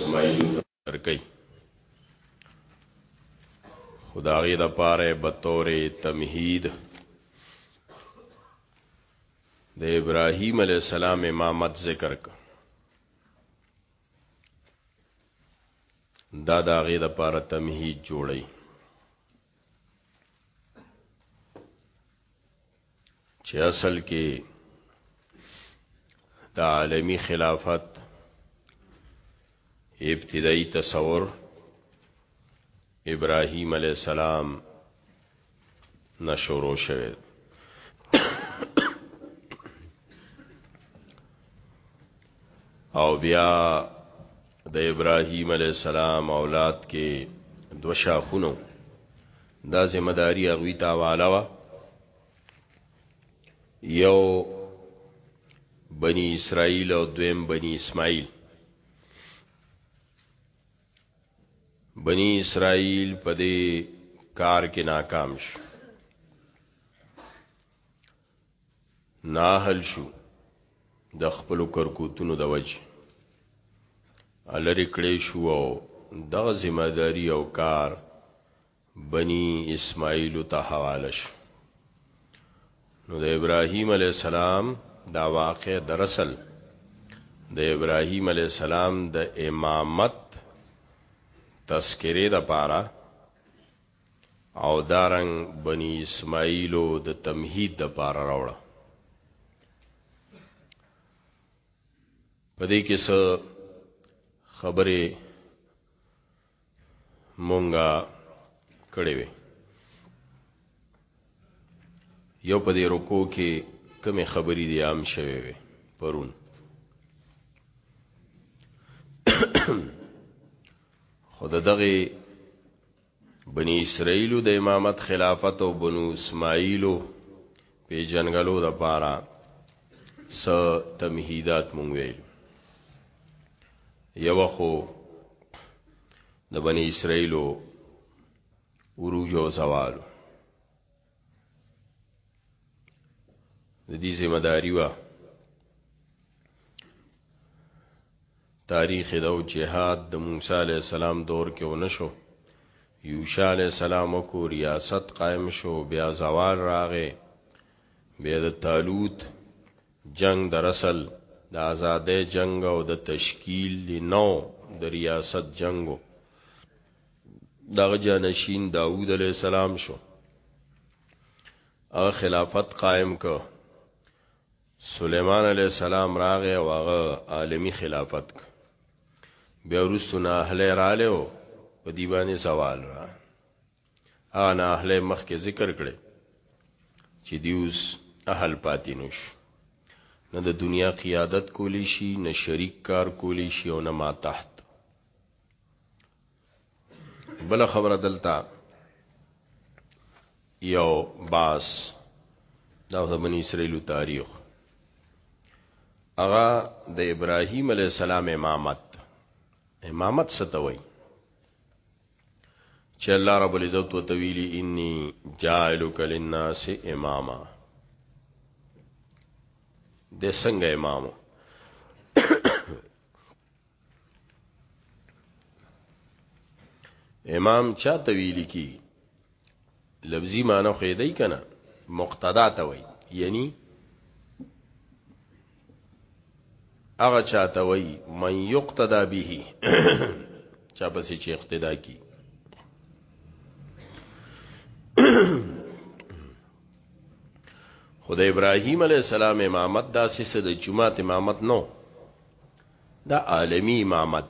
سمایلو درکې خدای د پاره به تورې تمهید د ابراهیم علی السلام امامت ذکر ک دا د هغه د پاره تمهید جوړی چې اصل کې د عالمی خلافت ابتدایي تصور ابراهیم علی السلام نشورو شوه او بیا د ابراهیم علی السلام اولاد کې دو شاخونو دا ذمه داری هغوی ته حواله وه یو بنی اسرائیل او دویم بنی اسماعیل بنی اسرائیل په دې کار کې ناکام شو ناهل شو د خپل کرکوتونو د وجه الری کړې شو او دغه ذمہ داری او کار بنی اسماعیل ته حواله شو نو د ابراهیم علی السلام دا واقع درسل د ابراهیم علی السلام د امامت تذکره د پاره او دا رنګ بنی اسماعیلو د تمهید د پاره راوړه پدې کې څه خبره مونږه کړې وي یو پدې رکو کې کمی خبری دی عام شوه وي پرون خود دغه بنی اسرائیلو د امامت خلافت او بنو اسماعیلو په جنګلو د پاره س تمهیدات مونږ ویل یو خو د بنی اسرائیلو عروج او زوال د دې ذمہ داری وا تاریخ د جهاد د موسی علی السلام دور کې ونشو یوشع علی السلام کو ریاست قائم شو بیا زوال راغې بیا د طالوت جنگ د رسل د آزادې جنگ او د تشکیل دی نو د ریاست جنگو دغه جانشین داوود علیه السلام شو هغه خلافت قائم کو سلیمان علیه السلام راغی او هغه عالمی خلافت کو بیا ورستو نه اهل رااله او په دی باندې سوال را هغه نه اهل مخ کې ذکر کړي چې دیوس اهل پاتې نوش نه د دنیا قیادت کولی شي نه شریک کار کولی شي او نه ما تحت بل خبره دلته یو باس دا زمونی اسرائیلو تاریخ اغا د ابراهیم علی السلام امامت امامت ستوي چې الله رب العزت وتویلی انی جاعلک للناس اماما د څنګه امامو امام چا تویل کی لفظی معنی خو دی کنه مقتدا ته وای یعنی هغه چاته وای من یقتدا به چا پس چې اقتدا کی خدای ابراهیم علی السلام امامت داسې سه د جمعه امامت نو دا عالمی امامت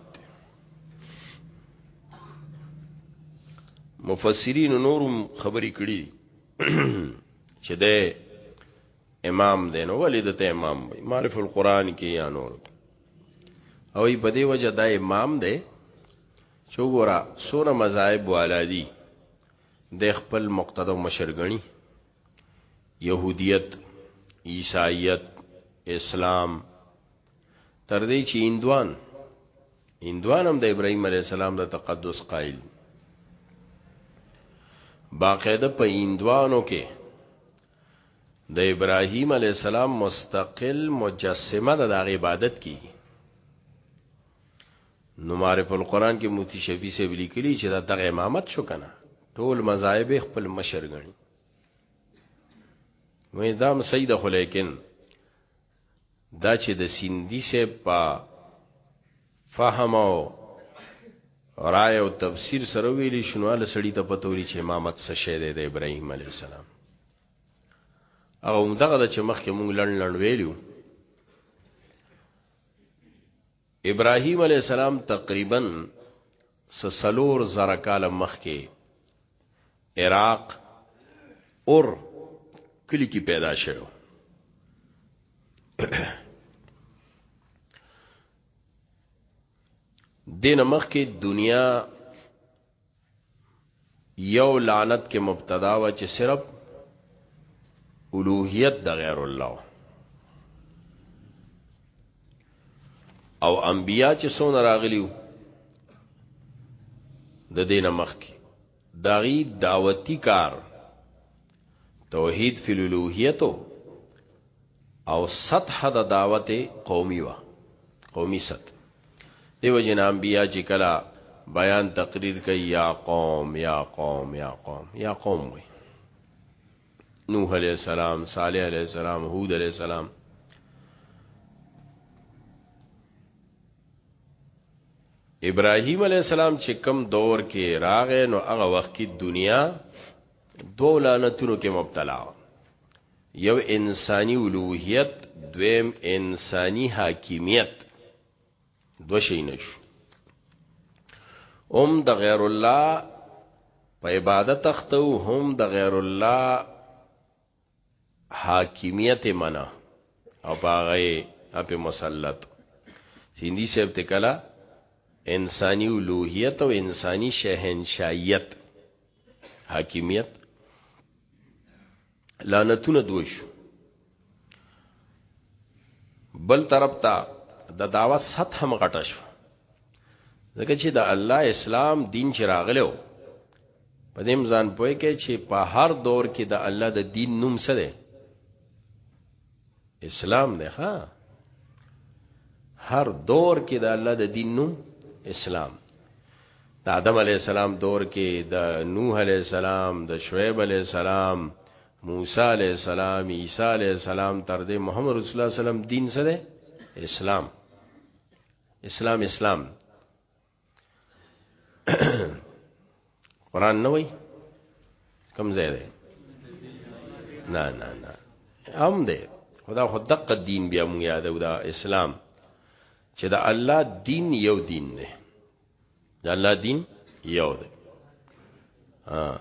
مفسرین نورم خبرې کړي چې د امام دی نو ولې د ته امام وي معرف القرآن کې یا نور او په دې وجه دا امام دی چې وګوره سوره مذاهب والا دي د خپل مقتدو مشرګنی يهوديت عیسایت اسلام تر دې چې هندوان هندوان هم د ابراهيم عليه السلام د تقدس قائل باقاعده په هندوانو کې د ابراهيم عليه السلام مستقل مجسمه د دغه عبادت کی نو معرف القرآن کې موتی شفیع سے لیکلی چې دا دغه امامت شو کنه ټول مذاهب خپل مشر غني وې دام سید خو لیکن دا چې د سیندی صاحب په فهم او رائے او تفسیر سره ویلی شنو ال سړی ته پته ولي چې امامت څه شی دی د ابراهیم علی السلام او دغه د چې مخکې مونږ لړن لړن ویلو ابراهیم علیه السلام تقریبا سسلور زره کاله مخکې عراق اور کلی کې پیدا شوی دین مخکې دنیا یو لعنت کې مبتدا و چې صرف الوهیت د غیر الله او انبیا چې سونه راغلیو د دین مخکی داغي دعوتی کار توحید فی الالوهیتو او سطح د دعوت قومي وه قومي سطح دیو جن انبیاء چې کلا بیان تقریر کوي یا قوم یا قوم یا قوم یا قوم وي نوح علیہ السلام صالح علیہ السلام هود علیہ السلام ابراهیم علی السلام چې کم دور کې راغې نو هغه وخت کې دنیا دوه لعنتونو کې مبتلا و یو انساني الوهیت دویم انساني حاکمیت دو شي نشو هم د غیر الله په عبادت اختو هم د غیر الله حاکمیت منا او باغې اپ مسلط سیندی صاحب ته کلا انساني اولوہیت او انساني شهنشاهیت حاکمیت لعنتونه دوی شو بل طرف ته د دعوت سطح هم غټه شو ځکه چې د الله اسلام دین چې راغلو په دې ځان پوهه کې چې په هر دور کې د الله د دین نوم څه دی اسلام دی ها هر دور کې د الله د دین نوم اسلام د آدم علی السلام دور کې د نوح علی السلام د شعیب علی السلام موسی علی السلام عیسی علی السلام تر دې محمد رسول الله صلی الله علیه وسلم دین سره اسلام اسلام اسلام قران نه وای کم ځای دی نه نه نه هم دی خدا خو دقه دین بیا مونږ یادو دا اسلام چې دا الله دین یو دین دی دا الله دین یو دی ها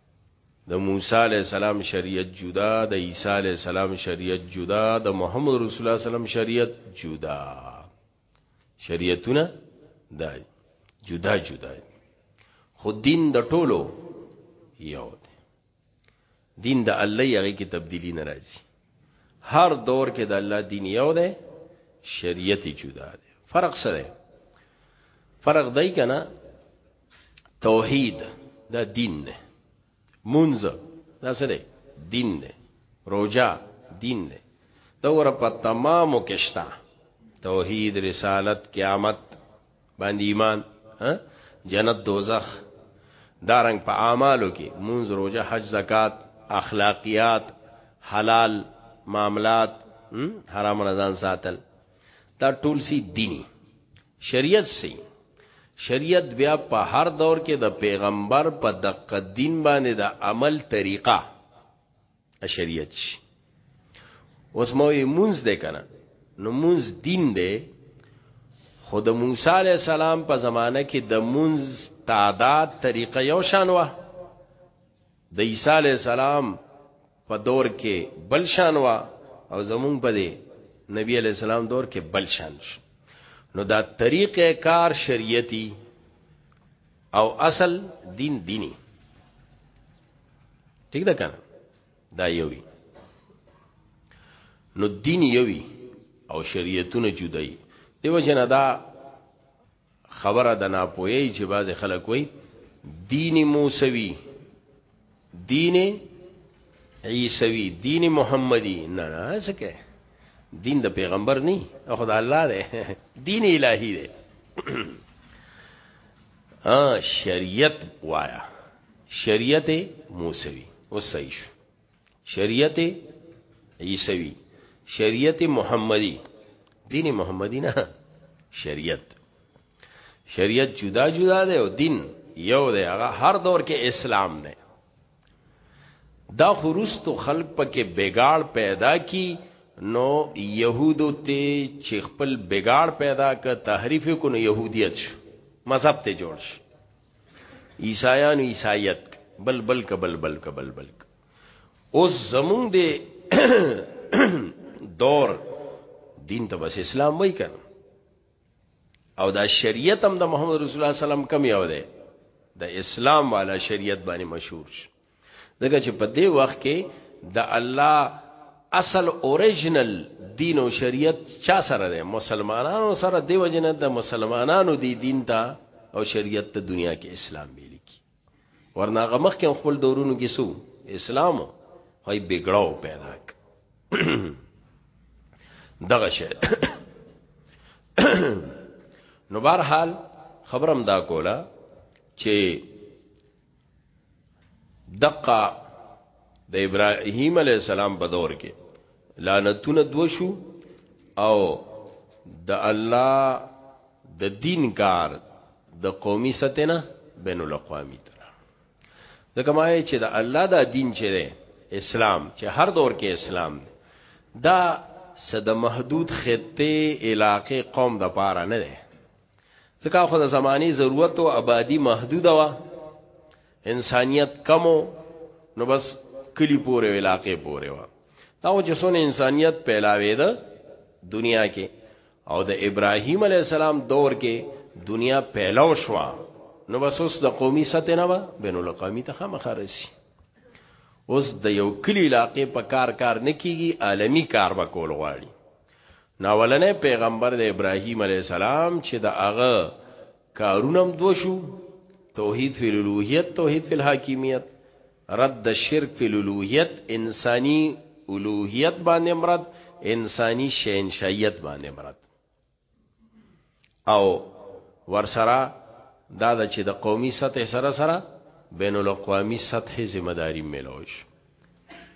د موسی علی السلام شریعت جدا د عیسی علی السلام شریعت جدا د محمد رسول الله سلام شریعت جدا شریعتونه دا جدا جدا خو دین د ټولو یو دی دین د الله یغی کې تبدیلی ناراضي هر دور کې د الله دین یو دی شریعت جدا دی فرق څه دی فرق دی کنه توحید دا دین دی مونږ دا څه دی دین دی روزه دین دی دا ور په تمامو کې شته توحید رسالت قیامت باندې ایمان جنت دوزخ دارنګ په اعمالو کې مونږ روزه حج زکات اخلاقیات حلال معاملات حرام رضان ساتل دا ټول سي دینی شریعت سي شریعت بیا په هر دور کې د پیغمبر په دقه دین باندې د عمل طریقه شریعت شي اوس مو یې مونږ دې کنه نو مونږ دین دې خو د موسی علی السلام په زمانه کې د مونږ تعداد طریقه یو شان و د عیسی علی السلام په دور کې بل شان و او زمونږ په دې نبی علی السلام دور کې بل شان شو نو دا طریقه کار شریعتی او اصل دین دینی ٹھیک ده کنه دا یوی نو دین یوی او شریعتونه جدای دیو جن دا خبره د ناپوهی چې باز خلک وای دین موسوی دین عیسوی دین محمدی نه نه څه دین د پیغمبر نی خدای الله دی دین الهی دی ا شریعت وایا شریعت موسوی وسایش شریعت عیسوی شریعت محمدی دین محمدی نه شریعت شریعت جدا جدا دی او دین یو دی هغه هر دور کې اسلام دی دا خروست خلق پکې بیګاړ پیدا کی نو يهودو ته چې خپل بګاړ پیدا ک تحریف کو نو يهودیت شو مذهب ته جوړ شو عیسایانو عیسایت بل بل ک بل بل ک بل بل اوس زمون دی دور دین ته بس اسلام وای کنه او دا شریعت هم د محمد رسول الله سلام کم یو دی د اسلام والا شریعت باندې مشهور شو دغه چې په دې وخت کې د الله اصل اوریجنل دین او شریعت چا سره ده مسلمانانو سره دی وجنه د مسلمانانو دی دین ته او شریعت ته دنیا کې اسلام ویل کی ورنه غمخ کې خپل دورونو کې سو اسلام خو بګړاو پیدا ک دغه شی نو بهر حال خبرم دا کوله چې دقه د ابراهیم علی السلام په دور کې لعنتونه دو شو او د الله د دین کار د قومي ستنه بین الاقوامی تر د کمای چې د الله د دین چې دی اسلام چې هر دور کې اسلام دی دا صد محدود خطه علاقه قوم د پاره نه دی ځکه خو د زماني ضرورت او آبادی محدود و انسانیت کمو نو بس کلی پورې علاقې پورې و دا چې څونه انسانیت پیلاوي ده دنیا کې او د ابراهیم علی السلام دور کې دنیا پیلاو شو نو بس اوس د قومي سطح نه و بین الاقوامی ته خامخا رسی اوس د یو کلی علاقې په کار کار نکېږي عالمی کار وکول غواړي ناولنې پیغمبر د ابراهیم علی السلام چې د هغه کارونم دو شو توحید فی الوهیت توحید فی الحاکمیت رد شرک فی الوهیت انسانی الوهیت باندې مراد انسانی شینشایت باندې مراد او ورسره دا د چې د قومي سطح سره سره بین الاقوامی سطح ذمہ داری ملوش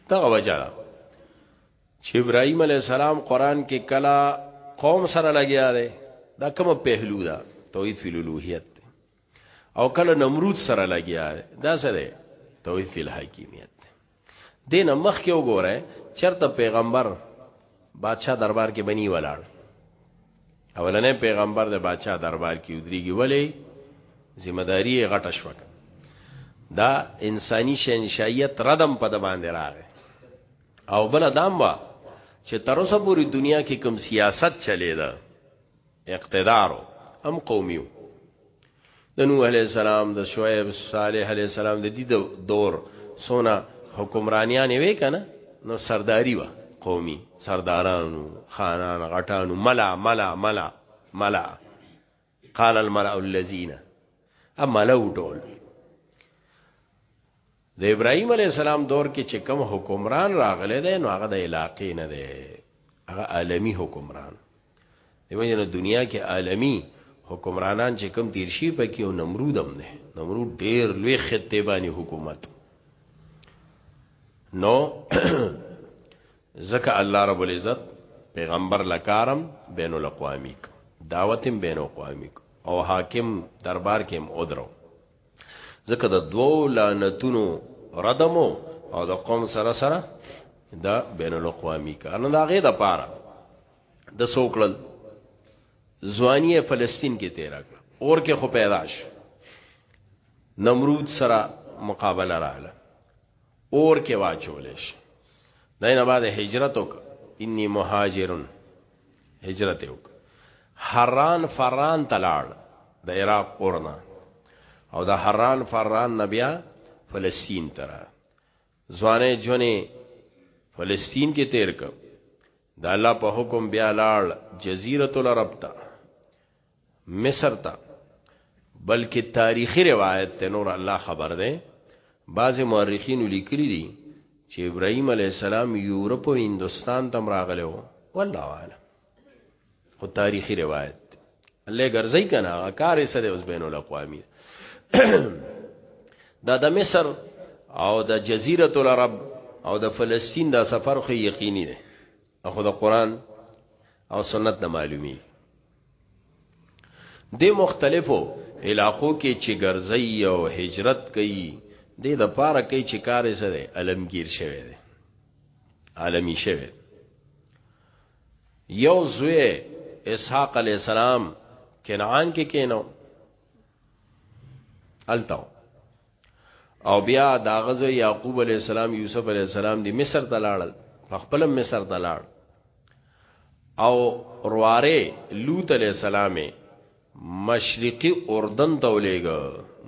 دغه وجه ده چې ابراهيم عليه السلام قران کې کلا قوم سره لګیا دی دا کوم پهلو ده توحید فی الوهیت او کله نمرود سره لګیا دا څه دی توحید فی الحاکمیت دین مخ کې وګوره چرته پیغمبر بادشاہ دربار کې بنی ولاړ اولنې پیغمبر د بادشاہ دربار کې ودریږي ولی ذمہ داری غټه شو دا انساني شنشایت ردم په د باندې راغی او بل دام وا چې تر اوسه پوری دنیا کې کوم سیاست چلی دا اقتدارو هم قومیو د نوح علی السلام د شعیب صالح علی السلام د دې دور سونا حکمرانیان وی کنه نو سرداری وا قومي سردارانو خانان غټانو ملا ملا ملا ملا قال الملأ الذين اما لو ټول د ابراهيم عليه السلام دور کې چې کوم حکمران راغله ده نو هغه د علاقې نه ده هغه عالمی حکمران دیو جن دنیا کې عالمی حکمرانان چې کوم تیر شي پکې او نمرود هم نه نمرود ډیر لوی خطه باندې حکومت نو زکه الله رب العزت پیغمبر لکارم بین الاقوامی دعوتم بین الاقوامی او حاکم دربار کې هم اودرو ځکه د دوو لعنتونو ردمو او د قوم سره سره دا بین الاقوامی کار نه داغه د پاره د سوکړل ځواني فلسطین کې تیرا کړ اور کې خو پیدا شو نمرود سره مقابله رااله اور کې واچول شي داینه بعد هجرت وک انی مهاجرن هجرت یې وکړ حران فران ته لاړ د عراق اورنا او د حران فران نه بیا فلسطین ته را ځوانې جونې فلسطین کې تیر کړ د الله په حکم بیا لاړ جزیرة العرب ته مصر ته بلکې تاریخي روایت ته نور الله خبر ده بعض مورخین لیکلي دي چې ابراهيم عليه السلام یورپ او هندستان تم راغلی وو والله اعلم خو تاریخي روایت الله ګرځي کنه کار یې سره اوس بین الاقوامي دا د مصر او د جزیره العرب او د فلسطین دا سفر خو یقیني دی خو د قران او سنت نه معلومي د مختلفو علاقو کې چې ګرځي او هجرت کوي د د پاره کوي چې کار یې سره علمگیر شوی دی عالمی شوی یو زوی اسحاق علی السلام کنعان کې کینو التاو او بیا دا غزو یعقوب علی السلام یوسف علی السلام دی مصر ته لاړل په خپل مصر ته لاړ او رواره لوط علی السلام مشرقي اردن ته ولېګ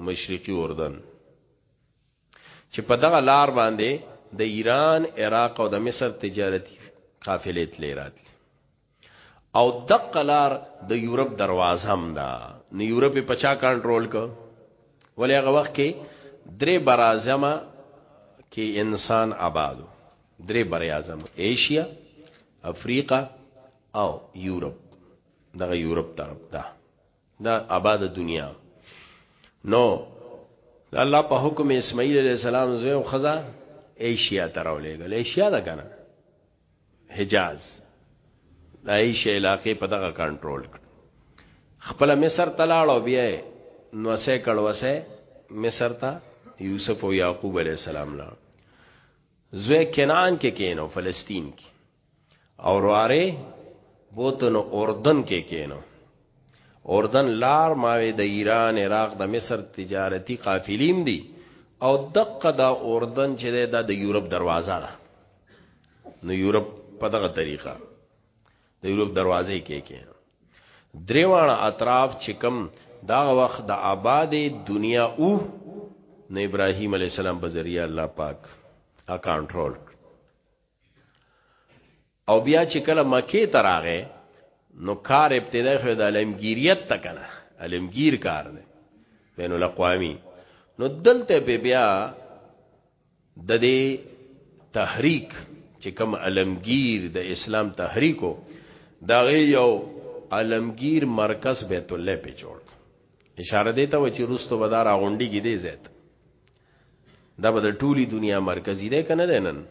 مشرقي اردن چې په دغه لار باندې د ایران عراق او د مصر تجارتي قافلې تلې راتلې او دقه لار د یورپ دروازه هم ده نو یورپ په چا کنټرول ک ولې هغه وخت کې درې برازمه کې انسان آبادو درې برازمه ایشیا افریقا او یورپ دغه یورپ طرف ده دا آباد دنیا نو الله په حکم اسماعیل علیہ السلام زوی او خزا ایشیا تراولېګل ایشیا دا کنه حجاز د عیشه علاقې په دغه کنټرول کړ خپل مصر ته لاړ او بیا نو سه کړوسه مصر ته یوسف او یعقوب علی السلام لاړ زوی کنعان کې کینو فلسطین کې او رواره بوتن اردن کې کینو اردن لار ماوي د ایران عراق د مصر تجارتی قافلیم دي او دقه دا اردن چې دا د یورپ دروازه ده نو یورپ په دغه طریقه د یورپ دروازې کې کې دریوان اطراف چې کم دا وخت د آباد دنیا او نه ابراهیم علی السلام په ذریعہ الله پاک ا کنټرول او بیا چې کله مکه ته راغې نو کار ابتدای خو د علمگیریت ته کنه علمگیر کار دی بین الاقوامی نو دلته به بیا د دې تحریک چې کوم علمگیر د اسلام تحریکو دا غي یو علمگیر مرکز بیت الله په جوړ اشاره دیتا و چې روستو بدار غونډي کې دی زیت دا به د ټولي دنیا مرکزی دی کنه دی نن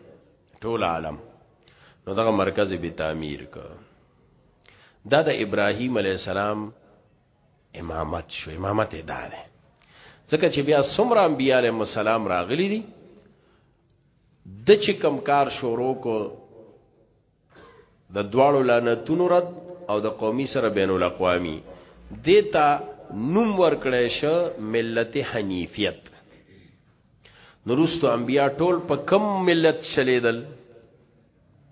ټول عالم نو دغه مرکز به تعمیر ک دا د ابراهیم علی السلام امامت شو امامت اداره ځکه چې بیا څومره انبیاء علیهم السلام راغلي دي د چې کم کار شروع کو د دواړو لعنتونو رد او د قومي سره بین الاقوامی دیتا نوم ورکړی شو ملت حنیفیت نورستو انبیا ټول په کم ملت شلیدل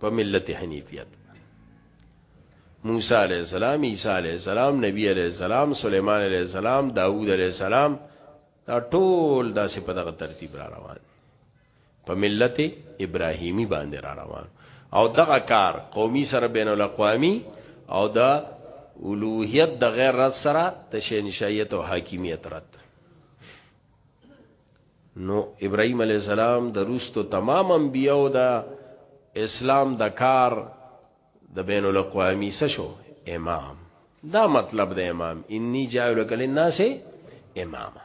په ملت حنیفیت موسی علیہ السلام عیسی علیہ السلام نبی علیہ السلام سلیمان علیہ السلام داوود علیہ السلام دا ټول داسې په دغه ترتیب را روان په ملت ابراهیمی باندې را روان او دغه کار قومي سره بین الاقوامی او دا اولوہیت د غیر رد سره تشینشایت او حاکمیت رد نو ابراهيم عليه السلام د روستو تمام انبيو دا اسلام د کار د بین الاقوامی سشو امام دا مطلب د امام انی جاعل کل الناس امام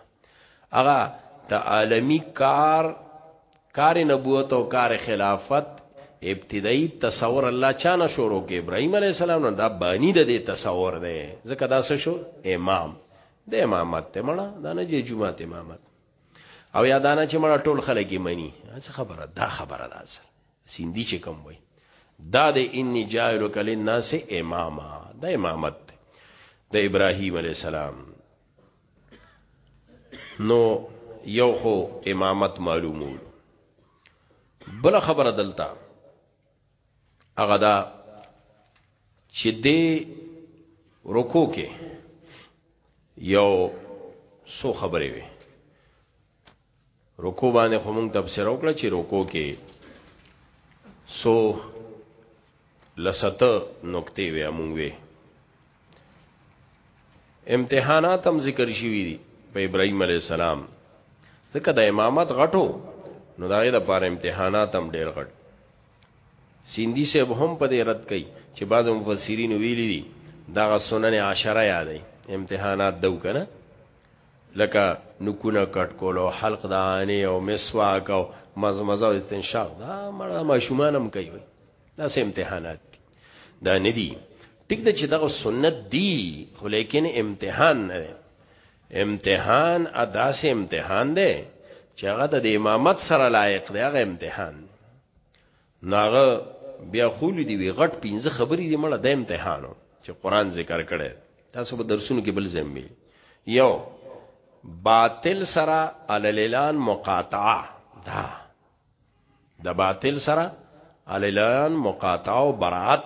اغا د عالمی کار کار نبوت او کار خلافت ابتدایي تصور الله چانه شروع کې ابراهيم عليه السلام نو دا بانی د دې تصور دی ځکه دا څه شو امام د امامت ته مړه دا نه جې جمعه ته امامت او یادانه چې مړه ټول خلک یې مني څه خبره دا خبره ده اصل سیندی چې کوم وای دا د انی جاهل کل الناس اماما د امامت د ابراهیم علی السلام نو یو خو امامت معلومول بل خبره دلته هغه دا چې دې رکو کې یو سو خبرې وي رکو باندې خو موږ تفسیر وکړه چې رکو کې سو لست نقطې وي موږ وي امتحانات هم ذکر شوي دي په ابراهيم عليه السلام ځکه د امامت غټو نو داغه د پاره امتحانات هم ډېر غټ سیندی صاحب هم په دې رد کوي چې بعض مفسرین ویلي دي دغه سنن عشره یادې امتحانات دو کنه لکه نکونه کټ کول او حلق د عانه او مسواک او مزمزه او استنشاق دا مړه ماشومان هم کوي دا سه امتحانات دي دا نه دي ټیک ده چې دغه سنت دي خو لیکن امتحان نه امتحان ادا سي امتحان دی چې هغه د امامت سره لایق دی هغه امتحان ناغه بیا خول دی وی غټ پینځه خبرې دی مړه د امتحانو چې قران ذکر کړي تاسو به درسونو کې بل زمي یو باطل سره عللیلان مقاطعه دا د باطل سره عللیلان مقاطعه او برات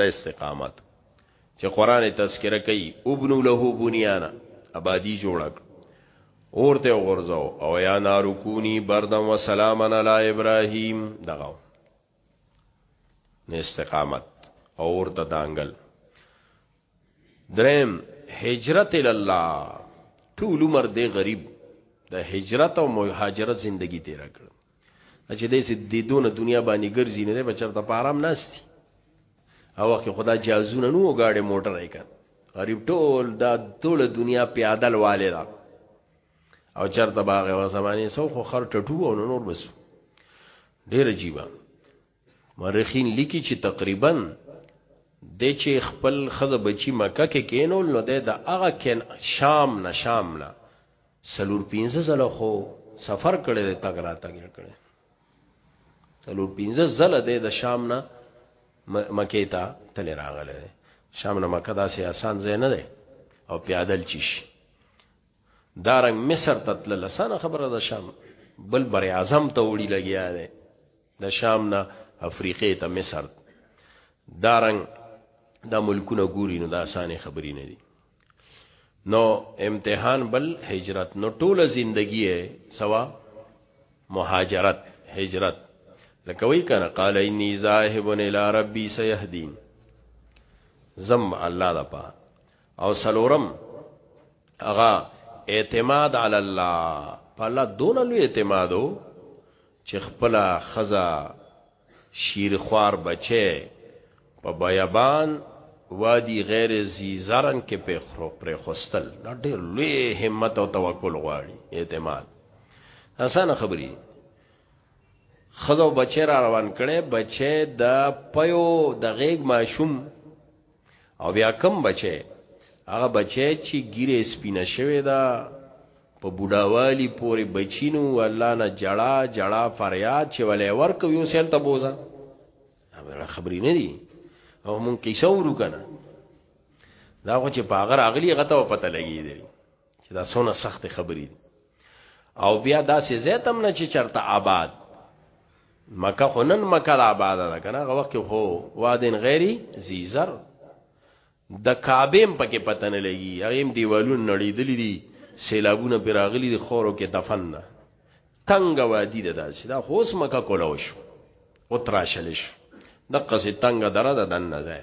د استقامت چې قران تذکرہ کوي ابن له بنیانا آبادی جوړ کړ اورته غرزو او یا نارو کونی بردم و سلامن علی ابراهیم دغه نه استقامت او ورته دانګل درم هجرت ال الله ټول عمر دی غریب د هجرت او مهاجرت زندگی تیر کړ دا چې داسې د دونه دنیا باندې ګرځي نو دی به چېرته په ارام ناست وي هغه وخت کې خو دا جازونه نه وو ګاډی موټر یې کړ غریب ټول دا ټوله دنیا پیادل والې ده او چېرته به هغه زمانې سو خو خر ټټو او نور بس ډېر عجیبه مورخین لیکي چې تقریبا د چې خپل خزه بچی مکه کې کینول نو د هغه کین شام نه شام نه سلور پینځه زله خو سفر کړي د تګ را تګ کړي سلور پینځه زله د شام نه مکه ته تل راغله شام نه مکه دا سي آسان ځای نه دی او پیادل چیش دارنګ مصر ته تل لسانه خبره ده شام بل بر اعظم ته وړي لګیا دی د شام نه افریقې ته مصر دا رنګ دا ملکونه ګوري نو دا اسانه خبرې نه دي نو امتحان بل هجرت نو ټوله زندگی سوا مهاجرت هجرت لکه وی کنه قال انی ذاهب الی ربی سیهدین زم الله دا پا او سلورم اغا اعتماد علی الله په الله دون لوی اعتمادو چې خپله ښځه شیرخوار بچی په بیابان وادي غیر ذی زرن کې پرېښوستل دا ډېر لوی همت او توکل غواړي اعتماد اسانه خبرې خزو بچی را روان کړي بچی د پيو د غیګ ماشوم او بیا کم بچه هغه بچه چې ګیره سپینه شوی دا په بډاوالی پورې بچینو الله نه جړا جړا فریاد چې ولې ورکو یو سیل ته بوزا هغه خبرې نه دي او مونږ کیسه ورو کنه دا خو چې پاغر اغلی غته پته لګی دی چې دا سونه سخت خبرې دي او بیا داسې زیتم نه چې چرته آباد مکه خنن مکه د آباد ده کنه هغه وخت خو وادن غیری زیزر د کعبیم پکې پته نه لګي هغه هم دیوالونه نړیدلې دي سیلابونه پراغلي دي خورو کې دفن نه تنگ وادي ده داسې دا خو اوس مکه کولو شو او تراشل شو د قصې تنگ دره ده دنه ځای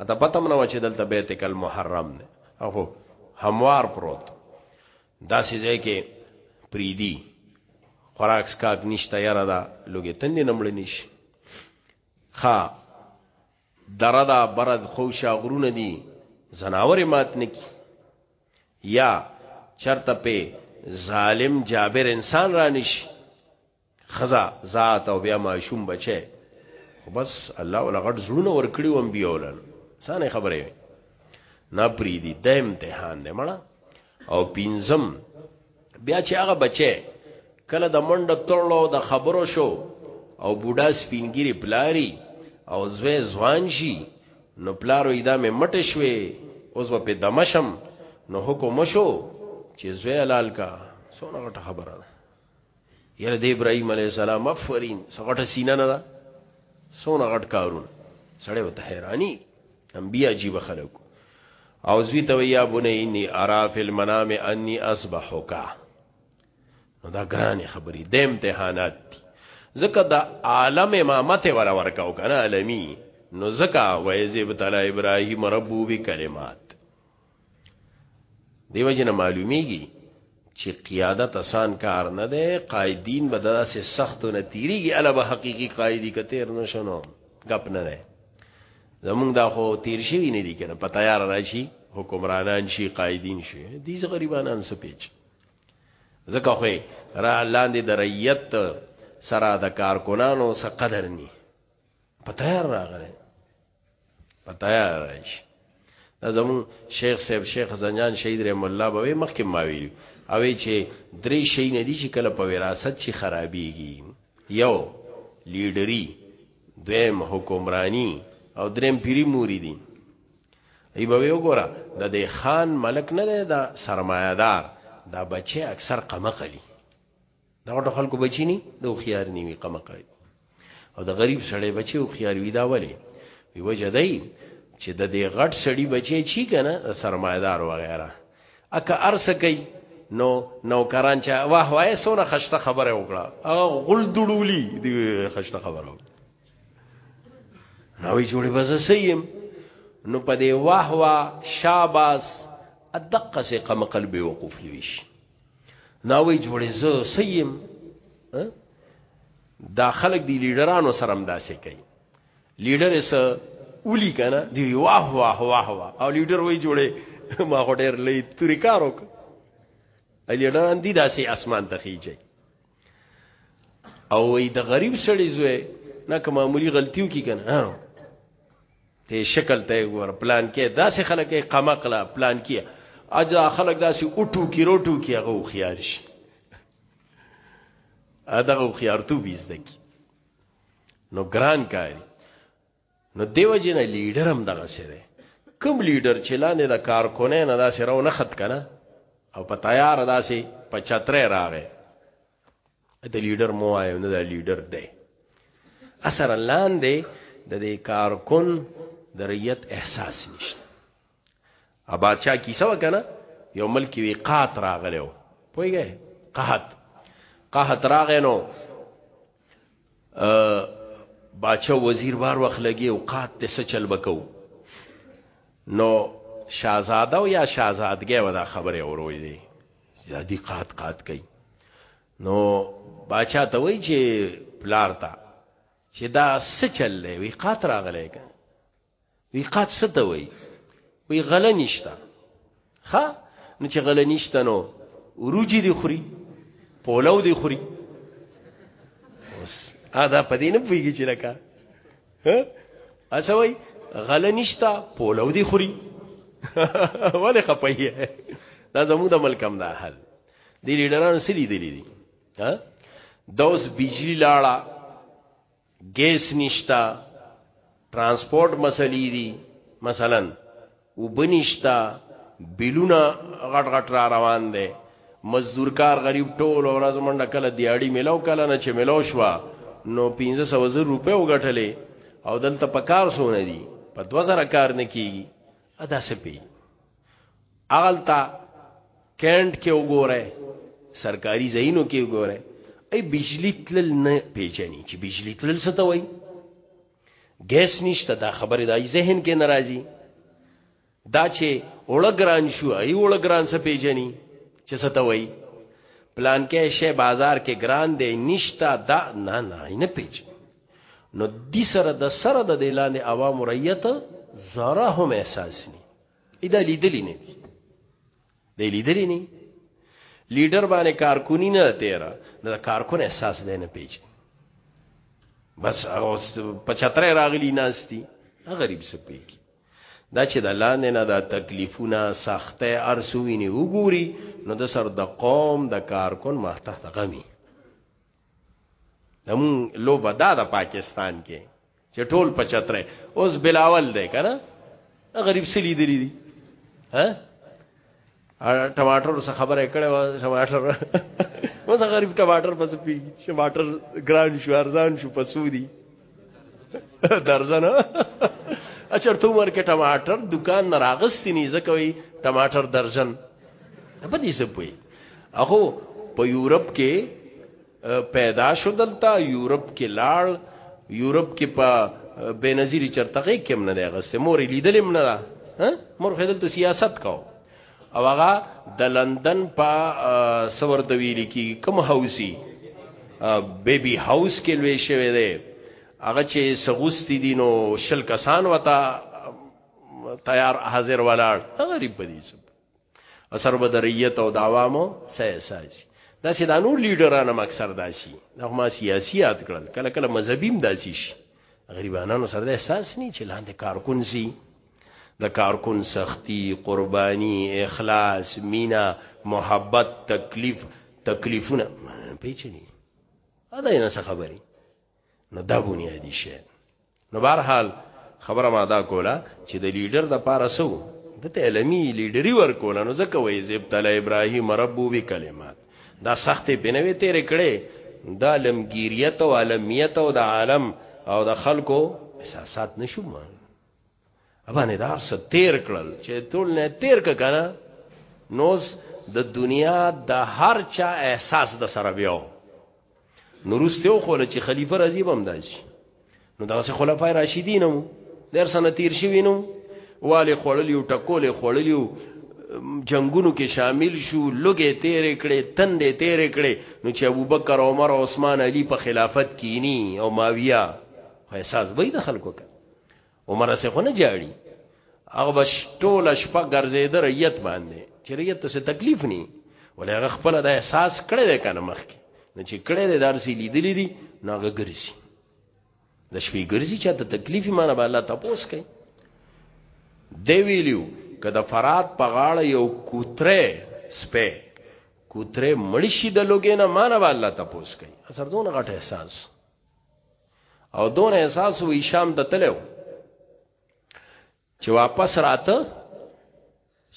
اته پته مونږ و چې دلته بیت کل محرم نه اهو هموار پروت دا سې ځای کې پریدي خوراک سکاک نشته یاره دا لوګي تندې نمړ نش خا دره دا برد خوشا غرونه دي زناور مات نکی یا چرته په ظالم جابر انسان رانیش خزا ذات او بیا ماشوم بچي خو بس الله ولا غټ زړونه ور کړی و انبیا ولن سانه خبره نه پری دی د امتحان نه مړه او پینزم بیا چې هغه بچي کله د منډه تړلو د خبرو شو او بوډا سپینګری پلاری او زوی ځوان شي نو پلارو ایدا مې مټ شوي اوس په دمشم نو حکم شو چې زوی لال کا سونه غټه خبره ده یره د ابراهيم عليه السلام افرین سغټه سینه نه ده سونه غټ کارونه سړی وته حیرانی انبیا عجیب خلق او زوی ته یا بنی انی ارا فی المنام انی اصبحک نو دا ګران خبرې د امتحانات دي ځکه د عالم امامت ولا ورکاو کنه عالمی نو ځکه وایزه بتعالی ابراهیم ربو بی کلمات دیو جن معلومیږي چې قیادت آسان کار نه دی قائدین به داسې سخت نه تیریږي الا به حقيقي قائدی کتیر نه شنو غپ نه نه زمونږ دا خو تیر شي نه دي کنه په تیار راشي حکمرانان شي قائدین شي دي غریبانان سپېچ زکه خو را لاندې د رعیت سره د کارکونانو سره قدر ني په تیار راغلی په تیار راشي دا زمون شیخ صاحب شیخ زنجان شهید رحم الله به مخکې ما ویلو او چې درې شي نه دي چې کله په وراثت شي خرابيږي یو لیډری دویم حکمرانی او دریم پیری موری دي ای به وګوره د دې خان ملک نه ده دا سرمایدار دا بچي اکثر قمقلی دا غټو خلکو بچی نی د خوخيار نیوی قمقای او د غریب سړی بچی او خيار وی دا ولی وی وجه دی چې د دې غټ سړی بچی چی کنه سرمایدار وغیرہ اکه ارس کوي نو نوکران چا واه وای سونه خشته خبره وکړه هغه غل دړولی دی خشته خبره وکړه نوې جوړې بس سیم نو په دې واه واه شاباس ادقه سي قم قلبي وقوف لويش ناوی جوړې زه سیم دا خلک دی لیډرانو سره هم داسې کوي لیډر یې سه اولی کنه دی واه واه واه واه او لیډر وای جوړې ما هډر لې طریقارو لیډران دی داسې اسمان ته خيږي او وی د غریب سړی زوی نه که معمولی غلطیو کی کنه ها ته شکل ته ګور پلان کې داسې خلک یې قمقلا پلان کې اجا خلک داسې اوټو کی روټو کی هغه خيار شي اداغه خيارتو بیز دکی نو ګران کاری نو دیو جن لیډر هم دغه سره کوم لیډر چې لاندې د کارکونه نه دا سره نه خط کنه او په تیار داسې په چتره راغې د لیډر مو آیو نه د لیډر دی اثر لاندې د دې کارکون د ریت احساس نشته ا بادشاہ کیسه وکنه یو ملک وی قات راغلو پویګه قحط قحط راغنو باچا وزیر بار وخت لګي او قات ته څه چل بکو نو شاهزاده او یا شاهزادګي ودا خبره وروي دي یادي قات قات کوي نو باچا ته وای چې پلار تا چې دا څه چل دی وی قات راغلی وی قات څه ته وای وی غله نشتا ها نو چې غله نشتا نو وروجي دی خوري پولو دی خوري اوس ادا پدې نه پويږي چې لکه ها اڅه وای غله نشتا پولو دی خوري ولې خپایې دا زموږ د ملک هم دا حل دی لیډرانو سلی دی دي ها دوس بجلی لاړه ګیس نشتا ترانسپورت مسلې دي مثلا وبنشتا بلونه غټ غټ را روان دي مزدورکار غریب ټول ورځ منډه کله دیاړي ملو کله نه چې ملو شوا نو 1500 زر روپے وګټلې او دلته په کار سونه دي په 2000 کار نه کیږي ادا سپي اغلتا کینټ کې وګوره سرکاري زینو کې وګوره ای بجلی تلل نه پیژني چې بجلی تلل څه ته وایي ګیس نشته دا خبره د ذهن کې ناراضي دا چې اولګران شو ای اولګران څه پیژني چې څه ته وایي پلان کې شی بازار کې ګران دی نشتا دا نه نه نه پیچ نو د سره د سره د اعلان عوام ریت زره هم احساس نه دا لیدلی نه دي دا لیدلی نه لیډر باندې کارکونی نه تیرا نه کارکون احساس دی نه پیچ بس هغه په چتره راغلی ناشتي غریب سپی کی دا چې د لاندې نه دا تکلیفونه سخته ارسوینه وګوري نو د سر د قوم د کارکون ماته غمی دمون لوبه دا د پاکستان کې چې ټول په چتره اوس بلاول دی کنه غریب سلی دی دی ها ټماټر سره خبره کړې و ټماټر اوس غریب ټماټر پس پی ټماټر ګران شو ارزان شو پسودي درځه نه اچرته عمر کې ټماټر دکان نه راغستی نه ځکه وي ټماټر درجن په دې څه پوي اخو په یورپ کې پیدا شو دلته یورپ کې لاړ یورپ کې په بنظیر چرتغې کې نه دی غسته مور لیدلم نه دا مور خدل ته سیاست کاو او هغه د لندن په سور د ویل کی کوم هاوسی بیبي هاوس کې لوي شوی دی هغه چې سغوستی دي نو شل کسان وتا تیار حاضر ولاړ غریب پدې سب اثر بدریت او د عوامو سه ساجي دا سې د نور لیډرانو مکسر داسي دا ما سیاسي یاد کړل کله کله مذهبیم داسي شي غریبانو سره د احساس نه چې لاندې کارکون سي د کارکون سختی، قربانی، اخلاص، مینا، محبت، تکلیف، تکلیفونه پیچنی دا نه څه خبري نو دا بنیادی شی نو بهر حال خبره ما دا کوله چې د لیډر د پاره سو د تعلیمي لیډری ورکول نو ځکه وې زیب تعالی ابراهیم ربو به کلمات دا سختې بنوي تیر کړي د عالمگیریت او عالمیت او د عالم او د خلکو احساسات نشو مان باندې دار څه تیر کړل چې ټول نه تیر ک کنه نوز د دنیا د هر چا احساس د سره بیاو نورسته خو چې خلیفہ رضی بم داشي نو دغه سه خلفای راشدین مو در سره تیر شوی نو والی خړلیو ټکولې خړلیو جنگونو کې شامل شو لګې تیرې کړې تندې تیرې کړې نو چې ابوبکر عمر او عثمان علی په خلافت کینی او ماویہ احساس به د خلکو کړ عمر سه خو نه جاړي هغه بش ټول شپه ګرځیدل ریت باندې چې ریت ته څه تکلیف ني ولې هغه خپل د احساس کړی دی کنه مخ کې نه چې کړی دی دارسي لیدلې دي نو هغه ګرځي د شپې ګرځي چې ته تکلیف یې مانه به الله تاسو کوي دی ویلیو که د فرات په غاړه یو کوتره سپه کوتره مړشي د لوګې نه مانه به الله تاسو کوي اثر دون غټ احساس او دون احساس وی شام د تلو چې واپس راته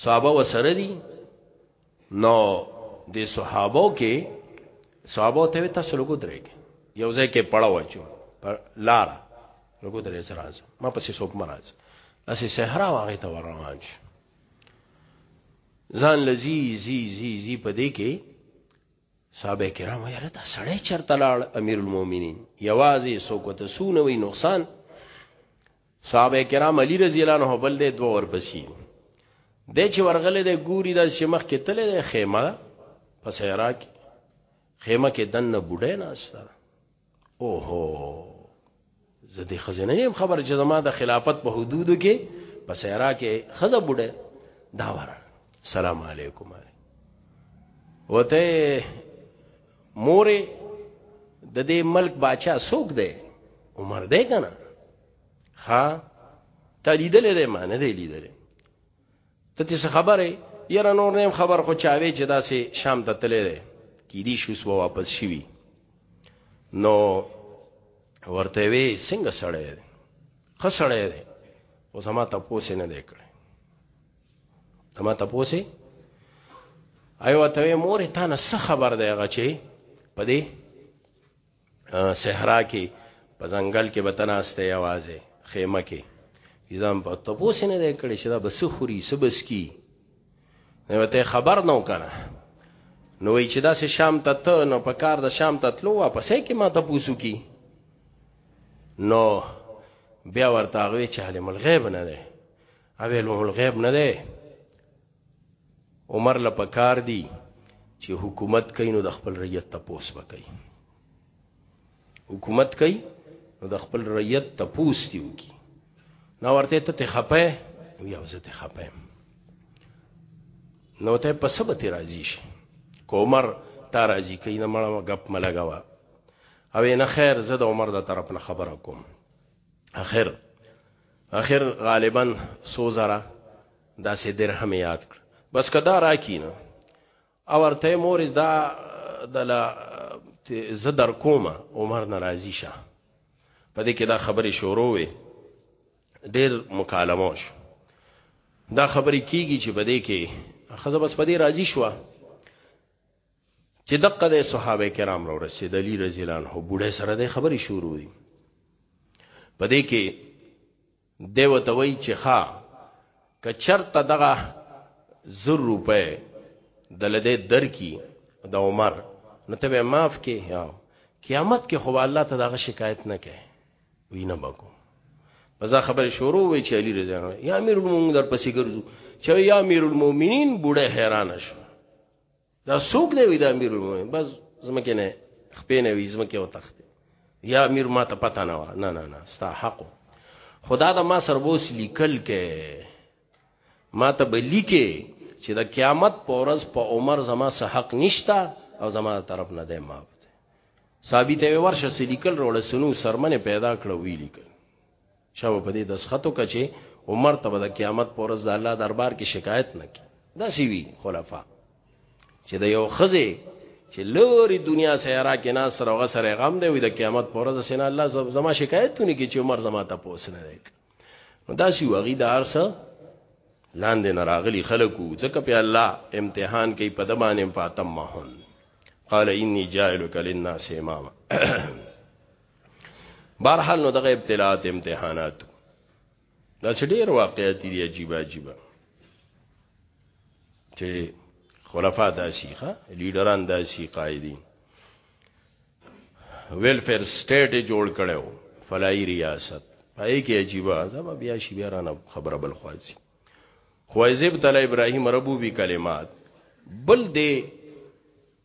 صحابه وسره دي نو د صحابه کې صحابه ته تاسو لګو درې یو ځای کې پړا وچو پر لار لګو درې سره راځه ما پسې څوک مرز اسې صحرا واغې ته روان شو ځان لذي زی زی زی په دې کې صحابه کرام یاره دا سړی چرته لاړ امیر المؤمنین یوازې سوکو ته سونه وی نقصان صحابه کرام علی رضی الله عنه بل دې دوه ورپسې د چې ورغله د ګوري د شمخ کې تلې د خیمه په سیرا کې خیمه کې دنه بډای نه استا اوهو زه دې خزینه نیم خبر چې زما د خلافت په حدودو کې په صحرا کې خزه بوډه دا ور سلام علیکم وته مورې د دې ملک بادشاہ سوک دی عمر دی کنه ها تا لیدلې ده ما نه دی لیدلې ته څه خبره یره نور نیم خبر خو چاوي چې دا سه شام ته تللی دی کی دی شو سو واپس شوی نو ورته وی څنګه سړی دی خسړی دی او زما ته پوسې نه دی کړی زما ته پوسې ایو ته مور ته نه څه خبر دی هغه چې پدې صحرا کې په ځنګل کې بتناسته یوازې خیمه کې ځم په تپوس نه دی کړی چې دا بس خوري سبس کی نه وته خبر نو کنه نو چې دا سه شام ته ته نو په کار د شام ته تلو واپسې کې ما تپوسو کی نو بیا ورته غوي چې عالم الغیب نه دی اوی لوه الغیب نه دی عمر له پکار دی چې حکومت کوي نو د خپل رعیت تپوس وکړي حکومت کوي نو د خپل رعیت تپوس دی وکړي نو ورته ته خپه یا زه ته خپه نو ته په سبا تی راضی شي کومر تا راضی کین مړه غپ ملګوا او نه خیر زه د عمر د طرف نه خبره کوم اخر اخر غالبا سوزره دا سه درهم یاد کړ بس کدا راکی نه او ورته مور دا دلا ز در کومه عمر ناراضی شه په دې کې دا خبرې شروع وي ډېر مکالمه شو دا خبرې کیږي چې بده کې خزه بس پدې راضي شو چې دقه د صحابه کرام را رسید علی رضی الله عنه بوډه سره د خبرې شروع دي پدې کې دی ورته وایي چې ښه که چرته دغه زر روپۍ دله دی درکي د عمر نو ته به معاف کې یا قیامت کې خو الله ته دغه شکایت نه کوي وینه بکو پس دا خبر شروع وی چې علی رضی الله یا امیر المؤمنین در پسې ګرځو چې یا امیر المؤمنین بوډه حیران شو دا څوک دی وی دا امیر المؤمنین بس زمکه نه خپې نه وی زمکه او تخت یا امیر ما ته پتا نه و نه نه نه ستا حق خدا دا ما سربوس لیکل کې ما ته به لیکې چې د قیامت په ورځ په عمر زما سه حق نشتا او زما طرف نه دی ما ثابت ورشه سې لیکل روړ سنو سرمنه پیدا کړو وی لیکل چا به په دې دسخط وکړ چې عمر ته به د قیامت پر ورځ د الله دربار کې شکایت نه کی دا سی وی خلفا چې د یو خزه چې لوري دنیا سیرا کې نه سره غ سره غم دی وي د قیامت پر ورځ سینا الله زما شکایتونه کې چې عمر زما ته پوسنه دی نو دا سی وغي د ارسه لاندې نراغلی خلکو ځکه په الله امتحان کوي په دمانه فاطمه هن قال اني جاعلك للناس اماما بهرحال نو دغه ابتلاات امتحانات دا چې ډېر واقعیت دي عجیب عجیب چې خلفا داسي ښه لیډران داسي قائدین ویلفیر سټیټ جوړ کړو فلای ریاست پای کې عجیبه زما بیا شی بیا رانه خبره بل خوازي خوایزب تعالی ابراهیم ربو بی کلمات بل دې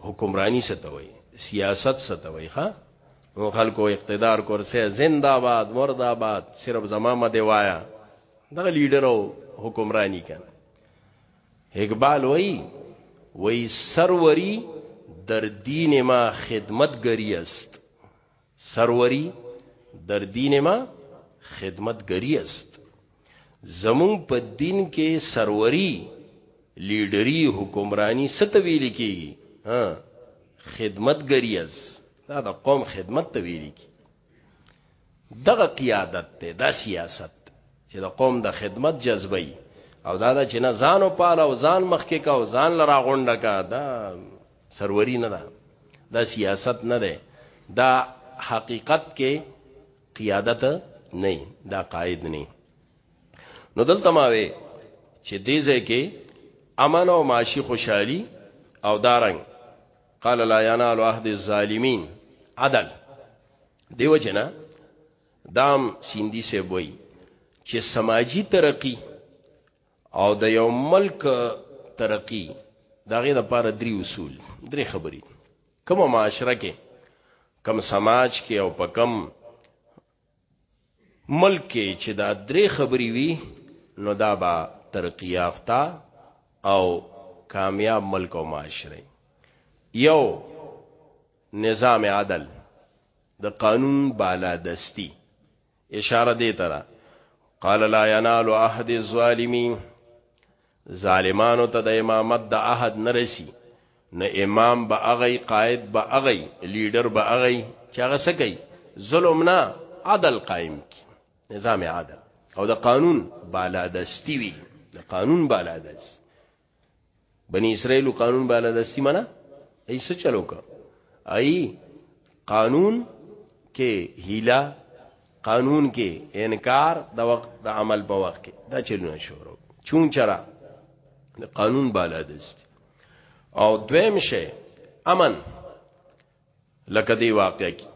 حکمرانی ستوي سیاست ستوي ښا نو خلکو اقتدار کورسه زنده آباد مرد آباد صرف زمامه دی وایا دغه لیډر او حکمرانی کړه اقبال وای وای سروری در دین ما خدمتګری است سروری در دین ما خدمت گری است زمون په دین کې سروری لیډری حکمرانی ستویل کیږي ها خدمت گری است دا د قوم خدمت ته ویل کی دغه قیادت ته دا سیاست چې د قوم د خدمت جذبه او دا د چې نه ځانو پاله او ځان مخکې کا او ځان لرا غونډه کا دا سروري نه ده دا سیاست نه ده دا حقیقت کې قیادت نه دا قائد نه نو دلته ماوي چې دې ځکه امن او معاشي خوشحالي او دارنګ قال لا ينال عهد الظالمين عدل دیو جنا دام سیندی سے وای چې سماجی ترقی او د یو ملک ترقی دا غي د پاره درې اصول درې خبرې کومه معاشره کې کم سماج کې او په کم ملک کې چې دا درې خبرې وي نو دا به ترقی یافته او کامیاب ملک او معاشره یو نظام عدل د قانون بالادستی اشاره دې ته ده قال لا ينال عهد الظالمين ظالمانو ته د امامت د عهد نرسي نه امام به اغي قائد به اغي لیډر به اغي چې هغه سکی ظلم نه عدل قائم کی نظام عدل او د قانون بالادستی وی د قانون بالادست بنی اسرائیل قانون بالا د سیمه نه ای څه چلو کا ای قانون کې هیلا قانون کې انکار د وخت د عمل په وخت کې دا چلونه شروع چون چرا د قانون بالا دست او دویم شی امن لکه دی واقع کې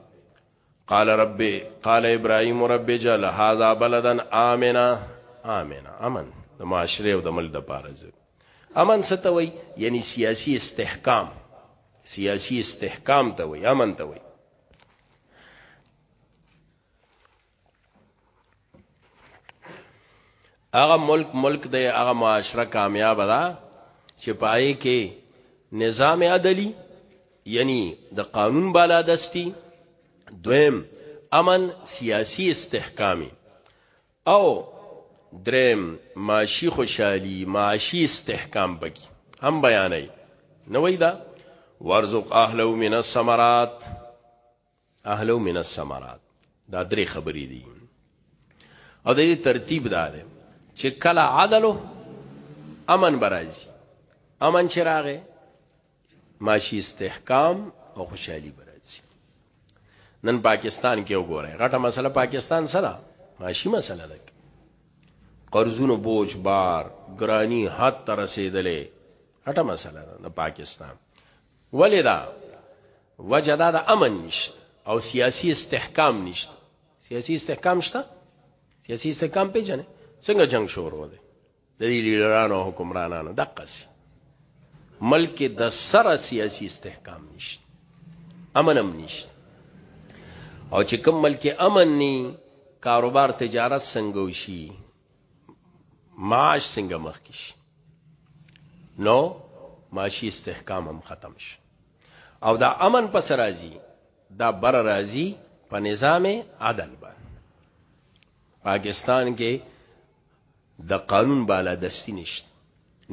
قال رب قال ابراهيم رب جل هذا بلدا امنا امنا امن د معاشره او د مل د پاره ځي امن ستوي یعنی سیاسی استحکام سیاسی استحکام ته وي امن ته وي هغه ملک ملک دی هغه معاشره کامیاب ده چې پای کې نظام عدلی یعنی د قانون بالادستی دویم امن سیاسی استحکامی او دریم معاشی خوشحالی معاشی استحکام بکی هم بیانای نوې دا ورزق اهلو من الثمرات اهلو من الثمرات دا درې خبرې دي او د دې ترتیب دا دی چې کله عدل امن برازي امن چې راغې معاشي استحکام او خوشحالي برازي نن پاکستان کې وګورئ غټه مسله پاکستان سره معاشي مسله ده قرضونو بوج بار ګرانی حد تر رسیدلې غټه مسله ده د پاکستان ولی دا وجه دا د امن نشته او سیاسی استحکام نشته سیاسی استحکام شته سیاسی استحکام پیژنې څنګه جنگ شروع دی د دې لیډرانو او حکمرانانو دقه سي ملک د سره سیاسی استحکام نشته امن هم نشته او چې کوم ملک امن ني کاروبار تجارت څنګه وشي معاش څنګه مخ کې شي نو معاشي استحکام هم ختم شي او دا امن پس راځي دا بر راځي په نظام عدل باندې پاکستان کې د قانون بالادستی نشته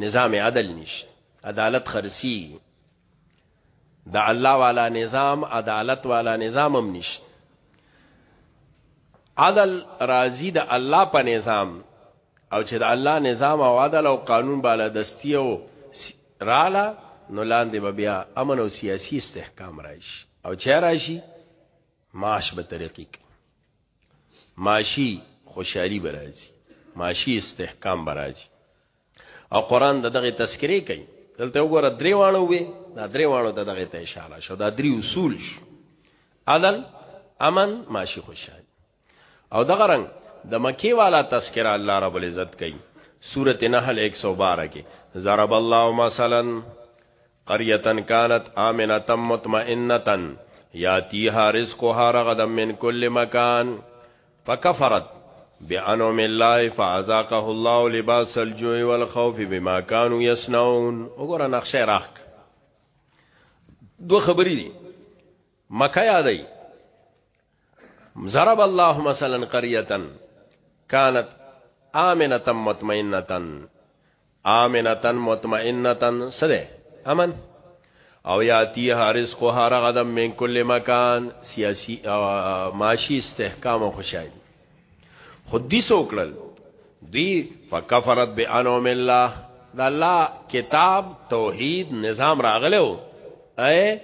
نظام عدل نشته عدالت خرسي د الله والا نظام عدالت والا نظام هم نشته عدل راضی د الله په نظام او چې د الله نظام او عدل او قانون بالا دستی او رااله نو لاندې به بیا امن او سیاسی استحکام راشي او چې راشي معاش به طریقې کوي معاشي خوشحالي به راځي معاشي استحکام به راځي او قران د دغه تذکرې کوي دلته وګوره درې واړو وي دا درې واړو د دغه ته اشاره شو دا درې اصول شو عدل امن ماشي خوشحال او دغه رنگ د مکی والا تذکرہ الله رب العزت کوي سورته نحل 112 کې ضرب الله مثلا قريه كانت امنه مطمئنه یاتیها رزقها رغدا من كل مكان فكفرت بانهم الله فازاقه الله لباس الجوع والخوف بما كانوا يصنعون وګوره نقشه راخ دو خبرې دي مکه یادای ضرب الله مثلا قريه كانت امنه مطمئنه امنه مطمئنه سره امن او یاتی حارس کو هر غدم من کل مکان سیاسی معاشی استحکام او خوشحالی خودی سوکړل دی فکفرت بانعم الله دا الله کتاب توحید نظام راغلو اے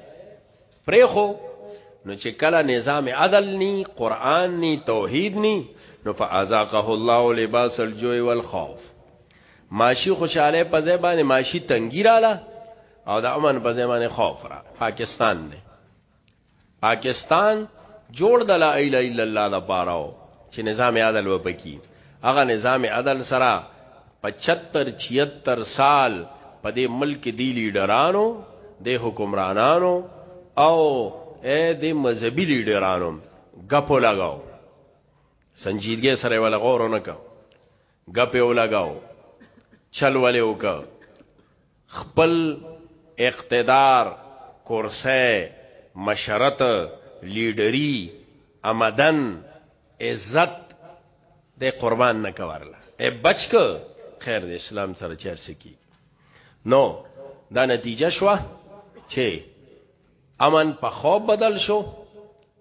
پریخو نو چې کله نظام عدل ني قران ني توحید ني نو فازاقه الله لباس الجوع والخوف ماشي خوشاله په ځای باندې ماشي تنګی رااله او د امن په ځای باندې خوف را پاکستان نه پاکستان جوړ د لا اله الا الله د پاره چې نظام عدل وبکی هغه نظام عدل سره په چتر چیتر سال په دې ملک کې دی لیډرانو د حکمرانانو او اې د مذهبي لیډرانو غپو لگاو سنجیدګي سره ولا غور نه کا غپو لگاو چل ولې وکړه خپل اقتدار، کرسۍ، مشرت، لیډري، امدن، عزت دی قربان نه که ورله ای بچ که خیر د اسلام سره چیر څه کیږي نو دا نتیجه شوه چې امن په خوب بدل شو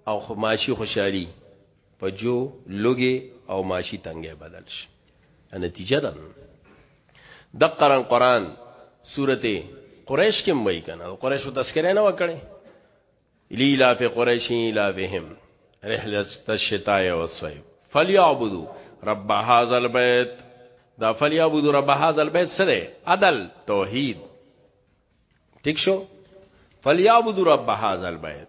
او خو معاشي خوشحالي په جو لوګي او ماشي تنګه بدل شي نتیجه ده د قران قران سورته قریش کې مې کنه قریشو تذکرې نه وکړي لیلا فی قریشی لا بهم رحلت الشتاء والصيف فليعبدوا رب هذا البيت دا فليعبدوا رب هذا البيت سره عدل توحید ٹھیک شو فليعبدوا رب هذا البيت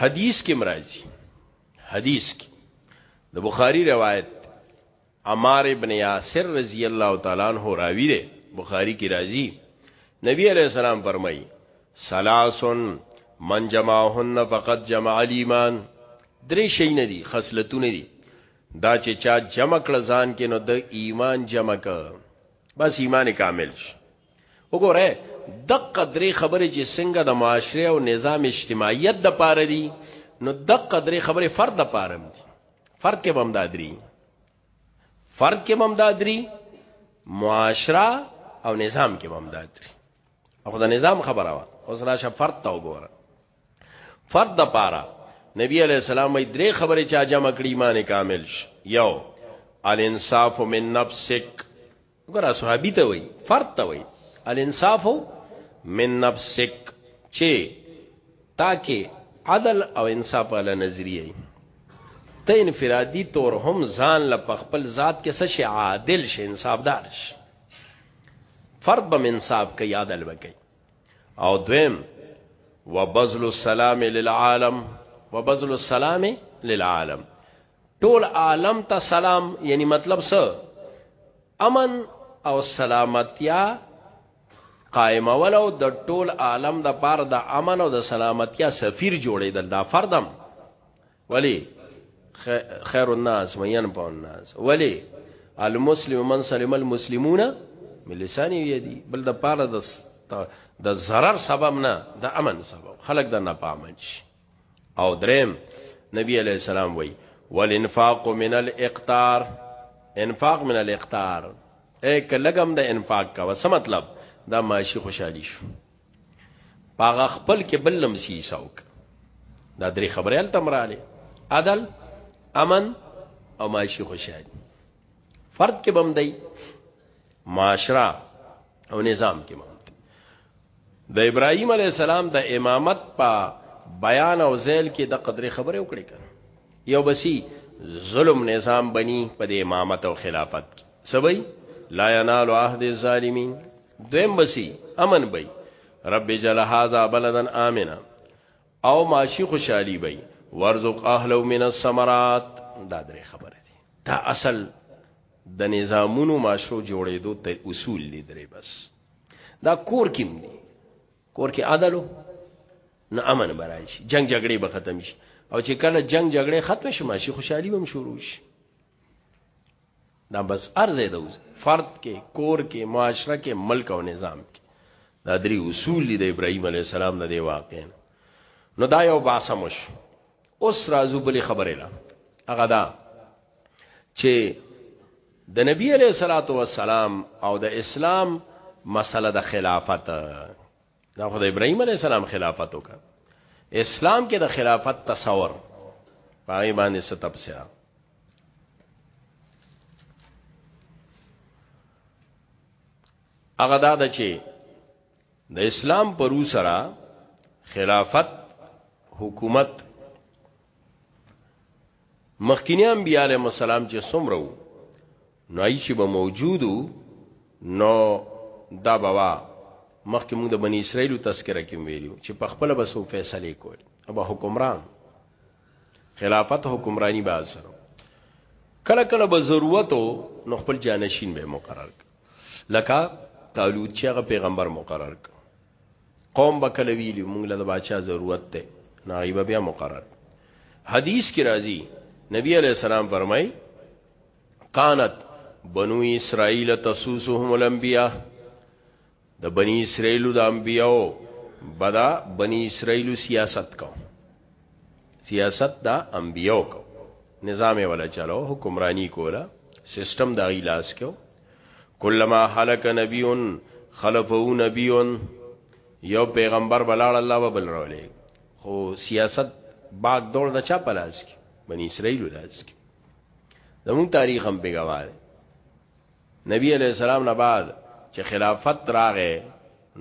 حدیث کې مرাজি حدیث کې د بخاری روایت عمار ابن یاسر رضی الله تعالی عنہ راوی دی بخاری کی راضی نبی علیہ السلام فرمای سلاسن من جمعهن فقد جمع الايمان درې شي نه دي خصلتونه دي دا چې چا جمع کړ ځان کې نو د ایمان جمع ک بس ایمان کامل شي وګوره دقه درې خبرې چې څنګه د معاشره او نظام اجتماعیت د پاره دي نو دقه درې خبرې فرد د پاره دي فرد کې بم دادري فرد کې بم دادري معاشره او نظام کې بم دادري او د نظام خبره وا اوس راشه فرد ته وګوره فرد د پاره نبی علیہ السلام ای درې خبرې چا جمع کړې ایمان کامل شي یو الانصاف من نفسک ګور اصحابي ته وای فرد ته وای الانصاف من نفسک چې تاکي عدل او انصاف علی نظریه ته انفرادي تور هم ځان له خپل ذات کې څه شي عادل شي انصافدار شي فرد بم انصاف کوي عدل وکي او دویم وبذل السلام للعالم وبذل السلام للعالم ټول عالم ته سلام یعنی مطلب څه امن او سلامتیا قائم ولو د ټول عالم د پاره د امن او د سلامتیا سفیر جوړیدل دا فردم ولی خیر الناس مین په الناس ولی المسلم من سلم المسلمون من لسان یدی بل د پاره د د zarar سبب نه د امن سبب خلق د نه پامن شي او دریم نبی علیہ السلام وی والانفاق من الاقتار انفاق من الاقتار ایک لګم د انفاق کا وس مطلب دا ماشي خوشحالي شو پاغه خپل کې بلم سی سوک دا درې خبرې ال تمراله عدل امن او ماشي خوشحالي فرد کې بم دی معاشره او نظام کې بم د ابراهيم عليه السلام د امامت په بیان او ذیل کې د قدرې خبره وکړې کړه یو بسی ظلم نظام بنی په د امامت او خلافت کې سبي لا ينال عهد الظالمين دویم بسی امن بی رب جل هذا بلدا امنا او معاشي خوشحالي بی ورزق اهلو من الثمرات دا درې خبره دي دا اصل د نظامونو معاشرو جوړېدو ته اصول دي درې بس دا کور کې دی کور کې عادلو نه امن برای شي جنگ جګړې به ختم شي او چې کله جنگ جګړې ختم شي ماشي خوشحالي هم شروع شي دا بس ارزه ده فرد کې کور کې معاشره کې ملک او نظام کې دا درې اصول دي د ابراهيم عليه السلام نه دی واقع نو دا یو باسمش اوس راځو بلی خبره لا هغه دا چې د نبی علیه الصلاۃ والسلام او د اسلام مسله د خلافت دا خو د ابراهیم علیه السلام خلافت وک اسلام کې د خلافت تصور پای باندې ست تفسیر هغه دا د چې د اسلام پرو سره خلافت حکومت مخکینی انبیاء علیهم السلام چې څومره وو نو ای چې به موجودو نو دا بوا مخکې موږ د بنی اسرائیل تذکرہ کې ویلو چې په خپل بسو فیصله کول ابا حکمران خلافت حکمرانی به اثر کله کله به ضرورت نو خپل جانشین به مقرر لکه طالوت چې هغه پیغمبر مقرر ک قوم به کله ویلی مونږ له بادشاہ ضرورت ده نایب بیا مقرر حدیث کی راځي نبی علیہ السلام فرمای قانت بنو اسرائیل تسوسهم الانبیاء د بنی اسرائیل د انبیاو بدا بنی اسرائیل سیاست کو سیاست دا انبیاو کو نظام ولا چلو حکمرانی کولا سیستم دا غی لاس کو کلمہ حلق نبیون خلفو نبیون یو پیغمبر بلاړ الله به بل راولې خو سیاست باغ دور د چا پلاس کی بنی اسرائیل لاس کی زمون تاریخ هم بګوار نبی علیہ السلام نه بعد چې خلافت راغې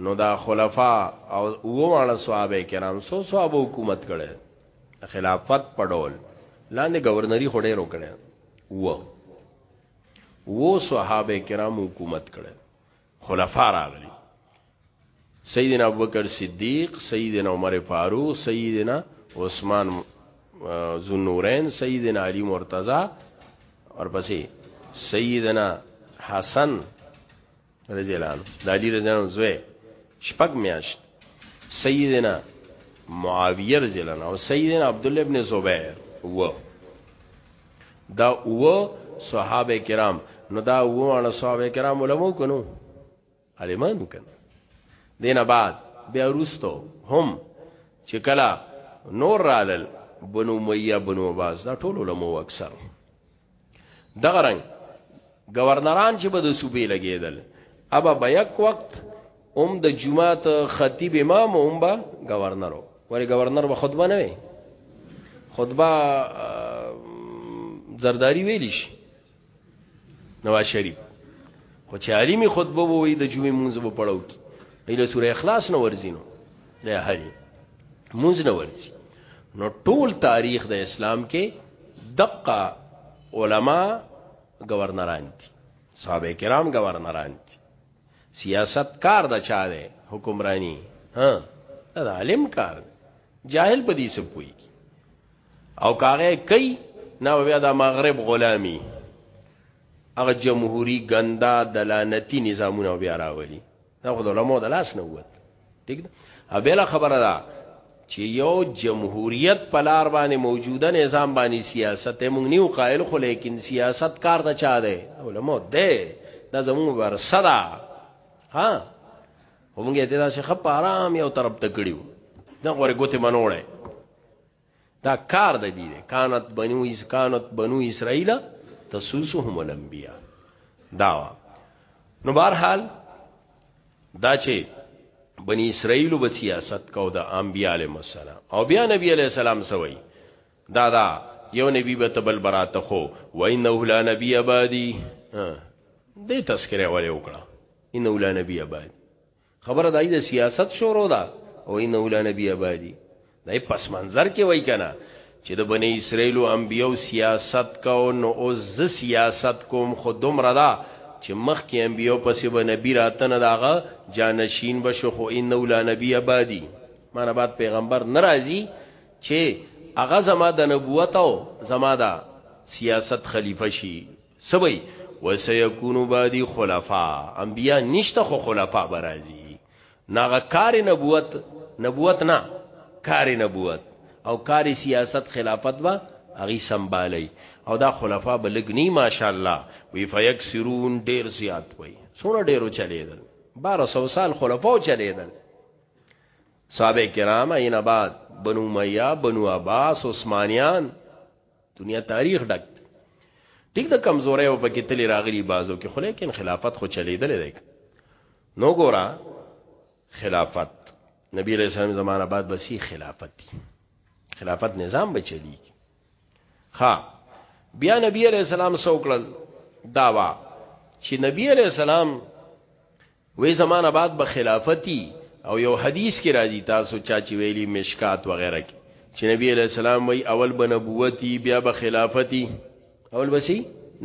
نو دا خلفا او وواړه صحابه کرام سو صحابه حکومت کړي خلافت پډول لاندې گورنری خډې روکړي و وو صحابه کرام حکومت کړي خلفا راغلي سیدنا ابوبکر صدیق سیدنا عمر فاروق سیدنا عثمان ذنورین سیدنا علی مرتضی اور پسې سیدنا حسن رضی الله عنه د علی رضی الله زوی شپږ میاشت سیدنا معاویه رضی الله عنه او سیدنا عبد الله ابن زبیر و دا و صحابه کرام نو دا و انا صحابه کرام علماء کنو علمان کنو دینه بعد بیا روستو هم چې کلا نور رالل بنو میه بنو باز دا ټول علماء اکثر دغه رنګ گورنران چې به د صوبې لګیدل ابا به یک وخت هم د جمعات خطیب امام هم به گورنرو ولی گورنر به خطبه نه وي خطبه زرداری ویلی شي نواز شریف خو چې عالمي خطبه ووي د جمعې مونږ به پړاو کی ایله سوره اخلاص نو ورزینو نه هري مونږ نه ورځي نو ټول تاریخ د اسلام کې دقه علما گورنران دي صحابه کرام گورنران دي سیاست کار د چا دی حکمرانی ها دا عالم کار دی جاهل په دې سپوي او کاغه کوي نه بیا د مغرب غلامی هغه جمهوری ګندا دلانتی نظامونه بیا راولي دا خو د علماء د لاس نه ووت ټیک ده او بل خبره ده چې یو جمهوریت په لار باندې موجوده نظام باندې سیاست موږ نیو قائل خو لیکن سیاست کار ته چا دی علماء دی دا زموږ ورسه ده ها همغه دې دا څه خپ آرام یو طرف ته کړیو دا غوړې ګوتې منوړې دا کار د دې دی کانت بنو اس کانت بنو اسرائیل تسوسهم الانبیاء دا نو بهرحال دا چې بنی اسرائیل به سیاست کو د انبیاء علیهم السلام او بیا نبی علیہ السلام سوئی دا دا یو نبی به تبل برات خو و انه لا نبی ابادی دې تذکرہ ولې وکړه انه لا نبی ابادی خبره دای د سیاست شروع ده او ان اولانه نبی آبادی دای پس منظر کې وای کنه چې د بنی اسرائیل او انبیو سیاست کو نو او ز سیاست کوم خو دومره ده چې مخ کې انبیو پسې به نبی راتنه داغه جانشین بشو خو ان اولانه نبی آبادی معنی بعد پیغمبر ناراضي چې هغه زما د نبوت او زما د سیاست خلیفہ شي څه به وي؟ وسیکون بعدی خلفاء انبیا نشته خو خلفاء به راځي نو هغه کار نبوت نبوت نه کار نبوت او کار سیاست خلافت به هغه سنبالي او دا خلفاء به لګ نه ماشاءالله وی فیکسرون ډیر زیات وي سونه ډیرو چلیدل 1200 سال خلفاء چلیدل صحابه کرام عین آباد بنو میہ بنو عباس عثمانیان دنیا تاریخ ډک دی ټیک د کمزورې او پکې تلی راغلی بازو کې خو لیکن خلافت خو چلیدل دی نو ګورا خلافت نبی علیہ السلام زمانہ بعد بسی خلافت دی خلافت نظام به چلی ها بیا نبی علیہ السلام سوکړل داوا چې نبی علیہ السلام وې زمانہ بعد به خلافتي او یو حدیث کې راځي تاسو چا چې ویلي مشکات وغیرہ کې چې نبی علی السلام وی اول به نبوتی بیا به خلافتی اول بسی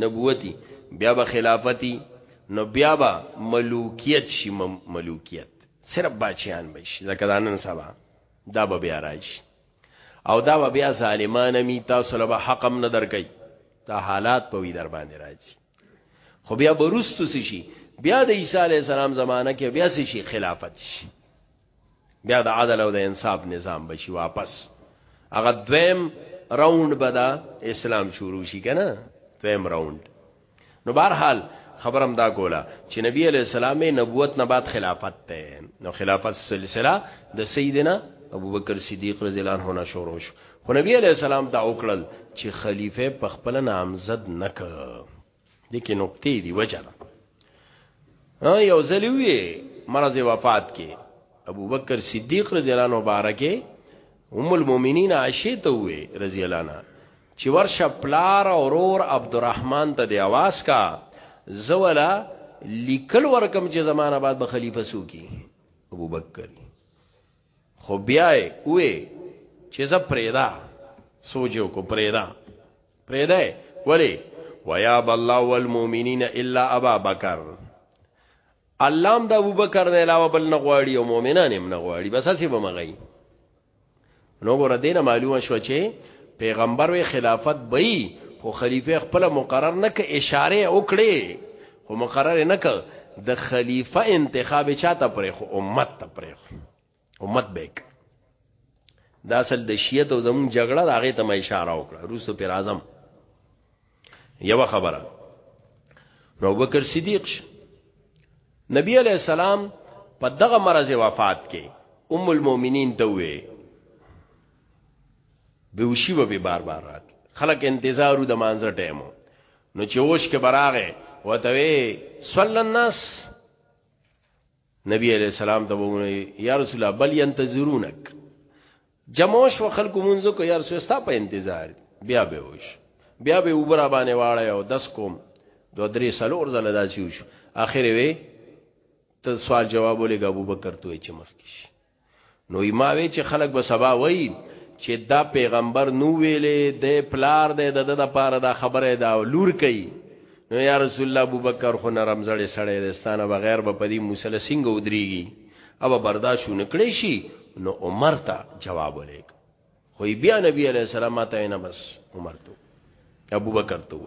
نبوتی بیا به خلافتی نو بیا به ملوکیت شي ملوکیت صرف بچیان بشي ځکه دانن سبا دا به بیا راځي او دا به بیا ظالمانه می تاسو له حقم نه درکې دا حالات په وی در باندې راځي خو بیا بروستو سی شي بیا د عیسی علی السلام زمانہ کې بیا سی شي خلافت شي بیا د عدل او د انصاف نظام بشي واپس هغه دویم راوند بدا اسلام شروع شي کنه دویم راوند نو بهر حال خبرم دا کولا چې نبی علی السلام نبوت نه بعد خلافت ته نو خلافت سلسله د سیدنا ابوبکر صدیق رضی الله عنه نه شروع شو خو نبی علیہ السلام دا وکړل چې خلیفہ په خپل نامزد نک د کې نقطې دی وجه ها یو ځلوي مرز وفات کې ابو بکر صدیق رضی الله عنه مبارکه ام المؤمنین عائشه ته وې رضی الله عنها چې ورشه پلار او رور عبدالرحمن ته دی आवाज کا زولا لیکل ورکم چې زمانہ بعد به خلیفہ سو کی ابو بکر خو بیا یې وې چې زه پرېدا سوچ یو کو پرېدا پرېدا ولی ویا بالله والمؤمنین الا ابا بکر الله هم د ابوبکر نه علاوه بل نه غواړي او مؤمنان هم نه غواړي بس هسي به مغي نو ګور دینه معلومه شو چې پیغمبر وی خلافت بئی خو خلیفہ خپل مقرر نه ک اشاره وکړي خو مقرر نه کړ د خلیفہ انتخاب چاته پرې خو امت ته پرې خو امت بیک دا اصل د شیعت او زمون جګړه دا غي ته ما اشاره وکړه روس پر اعظم یو خبره نو بکر صدیق ش. نبی علیہ السلام په دغه مرز وفات کې ام المؤمنین ته وې بهوشي به بار بار رات خلک انتظارو د مانزه ټیمو نو چې اوش کې براغه وته وی صلی الناس نبی علیہ السلام ته وونه یا رسول الله بل ينتظرونک جموش و خلکو منځو کو یا رسول ستا په انتظار بیا به وش بیا به وبرا باندې واړی او دس کوم دو درې سلور زله داسي وش اخر وی ته سوال جواب ولګ ابو بکر ته چې مخ کې نو ما وی چې خلک به سبا وای چې دا پیغمبر نو ویلې د پلار د د د پاره دا خبره دا لور کوي نو یا رسول الله ابوبکر خو نرم زړې سړې دستانه بغیر به پدی موسله سنگ ودریږي او برداشت نکړي شي نو عمر ته جواب ولیک خو بیا نبی علیہ السلام ماته نه بس عمر تو ابو بکر تو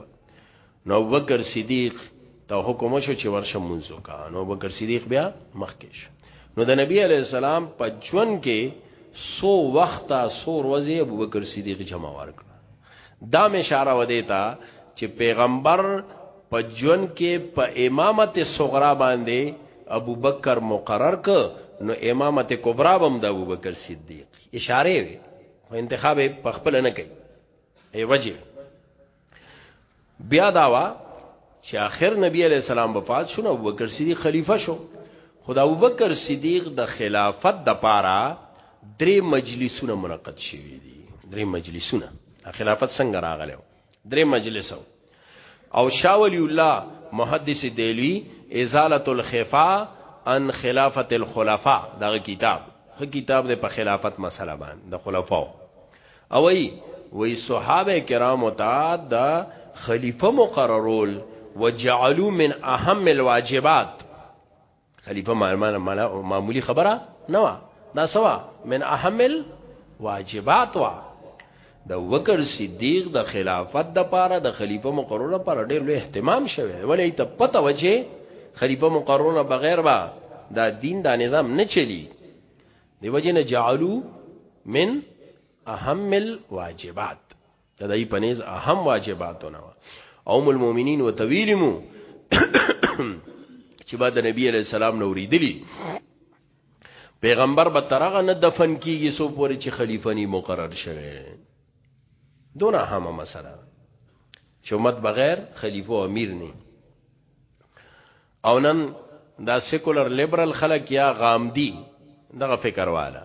نو ابو بکر صدیق ته حکم شو چې ورشه منځو کا نو ابو بکر صدیق بیا مخکې شو نو د نبی علیہ السلام په ژوند کې سو وخت سو ورځې ابو بکر صدیق جمع ورکړ دا مې اشاره ودی تا چې پیغمبر په ژوند کې په امامت صغرا باندې ابو بکر مقرر ک نو امامت کبرا بم د ابو بکر صدیق اشاره وي خو انتخاب په خپل نه کوي ای وجه بیا داوا چې آخر نبی علی السلام وفات شو نو بکر صدیق خلیفہ شو خدا ابوبکر صدیق د خلافت د پاره درې مجلسونه منعقد شوي دي درې مجلسونه خلافت څنګه راغلو درې مجلسو او شاه ولی الله محدث دیلوی ازاله الخفا ان خلافت الخلفاء دغه کتاب خ کتاب د په خلافت مسله باندې د خلفاو او ای وی صحابه کرام ته د خلیفہ مقررول وجعلوا من اهم الواجبات خلیفه مالمانه مالا معمولی خبره نه وا دا سوا من احمل واجبات وا د وکر صدیق د خلافت د پاره د خلیفہ مقرر لپاره ډېر لوی اهتمام شوه ولې ته پته وجه خلیفہ مقرر بغیر با دا دین دا نظام نه چلی دی وجه نه جعلو من اهم الواجبات دا دای په نيز اهم واجباتونه او ام المؤمنین وتویلمو چې بعد نبی علی السلام نو ریدلی پیغمبر به ترغه نه دفن کیږي سو پوری چې خلیفہ نی مقرر شوه دونه هم مسله چې امت بغیر خلیفہ او امیر نه او نن دا سیکولر لیبرال خلک یا غامدی دغه فکر والا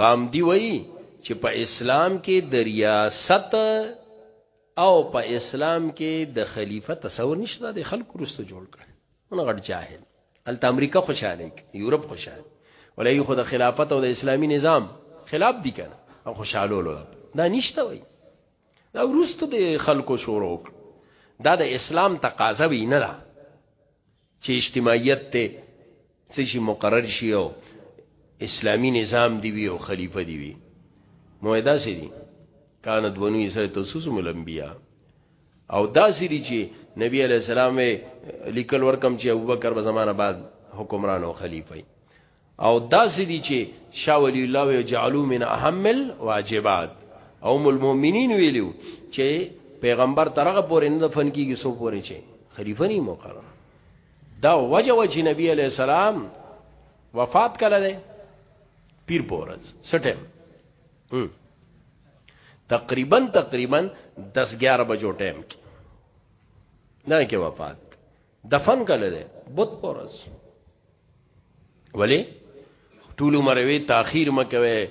غامدی وایي چې په اسلام کې د ریاست او په اسلام کې د خلیفہ تصور نشته د خلکو رسته جوړ کړ اون غټ جاهل الته امریکا خوشاله یورپ خوشاله ولې خو د خلافت او د اسلامی نظام خلاف دي کنه او خوشاله ولول دا نشته وای دا ورسته د خلکو شروع دا د اسلام تقاضا وی نه ده چې اجتماعیت ته څه شي مقرر شي او اسلامی نظام دی وی او خلیفہ دی وی موعده سي دي کانت بنو اسرائیل تسوسم الانبیاء او دا سری چې نبی علی السلام لیکل ورکم چې ابوبکر به زمانہ بعد حکمران او خلیفہ او داسې دي چې شاه ولی الله وی جعلو من اهم الواجبات او ام المؤمنین ویلو چې پیغمبر ترغه پورې نه دفن کیږي سو پورې چې خلیفہ نه مقرر دا وجه وجه نبی علی السلام وفات کله ده پیر پورز سټم تقریبا تقریبا 10 11 بجو ټیم کې نه کې وفات دفن کله ده بت پرس ولی ټول عمر وی تاخير مکوي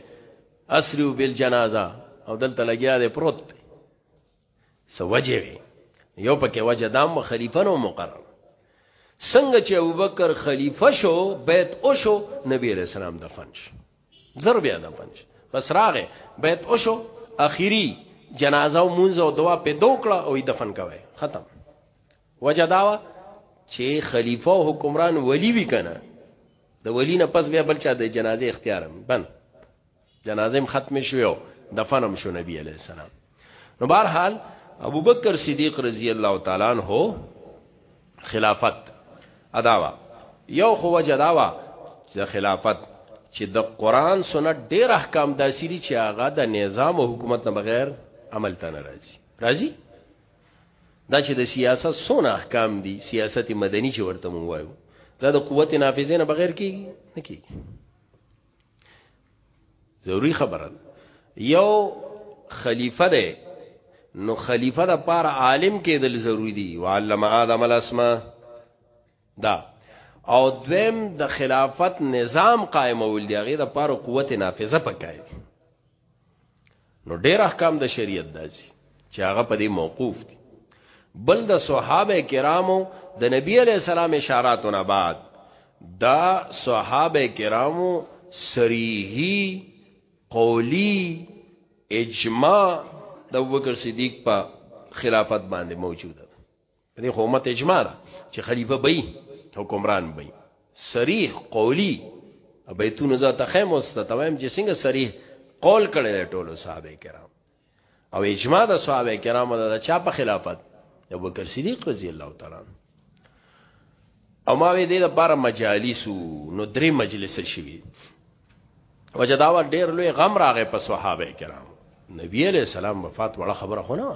اسرو بالجنازه او دلته لګیا دی پروت دی سوجه وی یو پکې وجه دام خلیفہ نو مقرر څنګه چې ابوبکر خلیفہ شو بیت او شو نبی رسول الله دفن شو زر بیا دفن شو بس راغه بیت او شو اخیری جنازه او مونږ او دعا په دوکړه او دفن کوي ختم وجداوا چې خلیفہ او حکمران ولی وی کنه د ولی نه پس بیا بل چا د جنازه اختیارم بند جنازه هم ختم شوو دفنم شو نبی علی السلام نو بهر حال ابوبکر صدیق رضی الله تعالی عنہ خلافت اداوا یو خو وجداوا د خلافت چې د قران سنت ډېر احکام داسري چې هغه د نظام او حکومت نه بغیر عمل ته نه راځي راځي دا چې د سیاست سونه احکام دي سیاست مدني چې ورته مو وایو دا د قوت نافذه نه بغیر کیږي نه کیږي ضروری خبره یو خلیفہ ده نو خلیفہ د پار عالم کېدل ضروری دی وعلم آدم الاسماء دا او دویم د خلافت نظام قائمول دی هغه د پاره قوت نافذه پکای دی نو ډیر احکام د شریعت داسي چې هغه په دې موقوف دي بل د صحابه کرامو د نبی علی السلام اشاراتونه بعد دا صحابه کرامو سریحی قولی اجماع د ابوبکر صدیق په خلافت باندې موجوده دې خو امت اجماع ده چې خلیفہ به حکمران به صریح قولی بیتونه ذات خیم واستویم چې څنګه صریح قول کړی دی ټولو صحابه کرام او اجماع د صحابه کرام د چا په خلافت ابو بکر صدیق رضی الله تعالی او ما وی دې د بار مجالسو نو درې مجلس شوی وجداوا ډیر لوی غم راغې په صحابه کرام نبی علیہ السلام وفات وړه خبره خونه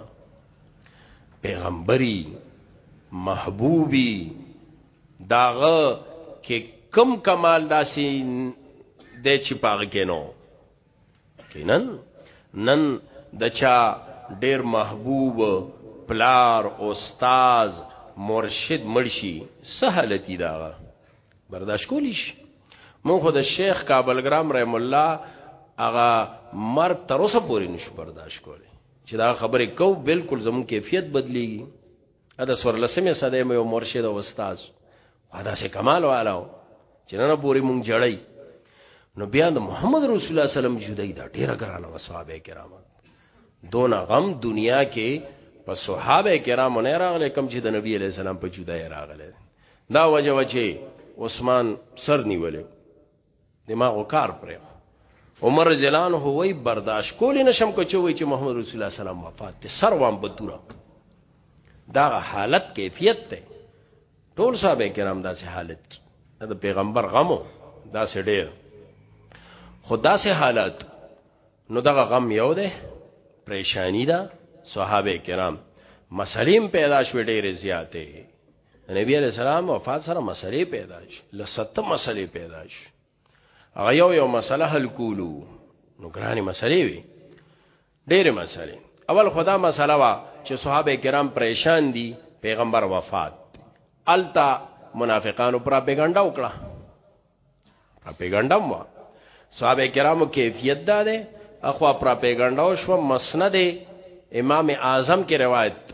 پیغمبري محبوبي داغه کې کم کمال داسي د چې پاغه کینو کینن نن دچا ډیر محبوب پلار استاد مرشد مرشي سهلتی داغه برداشت کولی شي مونږ خو د شیخ کابلګرام رحم الله هغه مرګ تر اوسه پورې نشو برداشت کولی چې دا خبرې کو بالکل زمون کیفیت بدلیږي دا سورلسمه صدې مې مرشد او استاد دا سه کمال والو چې نن پورې مونږ جړی نو بیا د محمد رسول الله سلام جدای دا ډیره ګرانه وسوابه کرام دون غم دنیا کې په صحابه کرامو نه راغله کم چې د نبی علی السلام په جدای راغله دا وجه وچه عثمان سر نیولې دماغ کار پرې عمر زلان هوې برداشت کول نشم کوچوي چې محمد رسول الله سلام وفات ته سر وام بدوره دا حالت کیفیت ته ټول صاحب کرام داسې حالت کې دا پیغمبر غمو داسې ډېر خدا سه حالت نو دغه غم یو ده پریشانی ده صحابه کرام مسلیم پیدا شوه ډېر زیاته نبی علیہ السلام وفات سره مسلې پیدا شي لسته مسلې پیدا شي هغه یو یو مسله حل کولو نو ګرانې مسلې وي ډېرې مسلې اول خدا مسله وا چې صحابه کرام پریشان دي پیغمبر وفات التا منافقانو پر پیغنډا وکړه پر پیغنډا مو صحابه کرامو کیفیت دا ده اخوا پر پیغنډا شو مسند امام اعظم کې روایت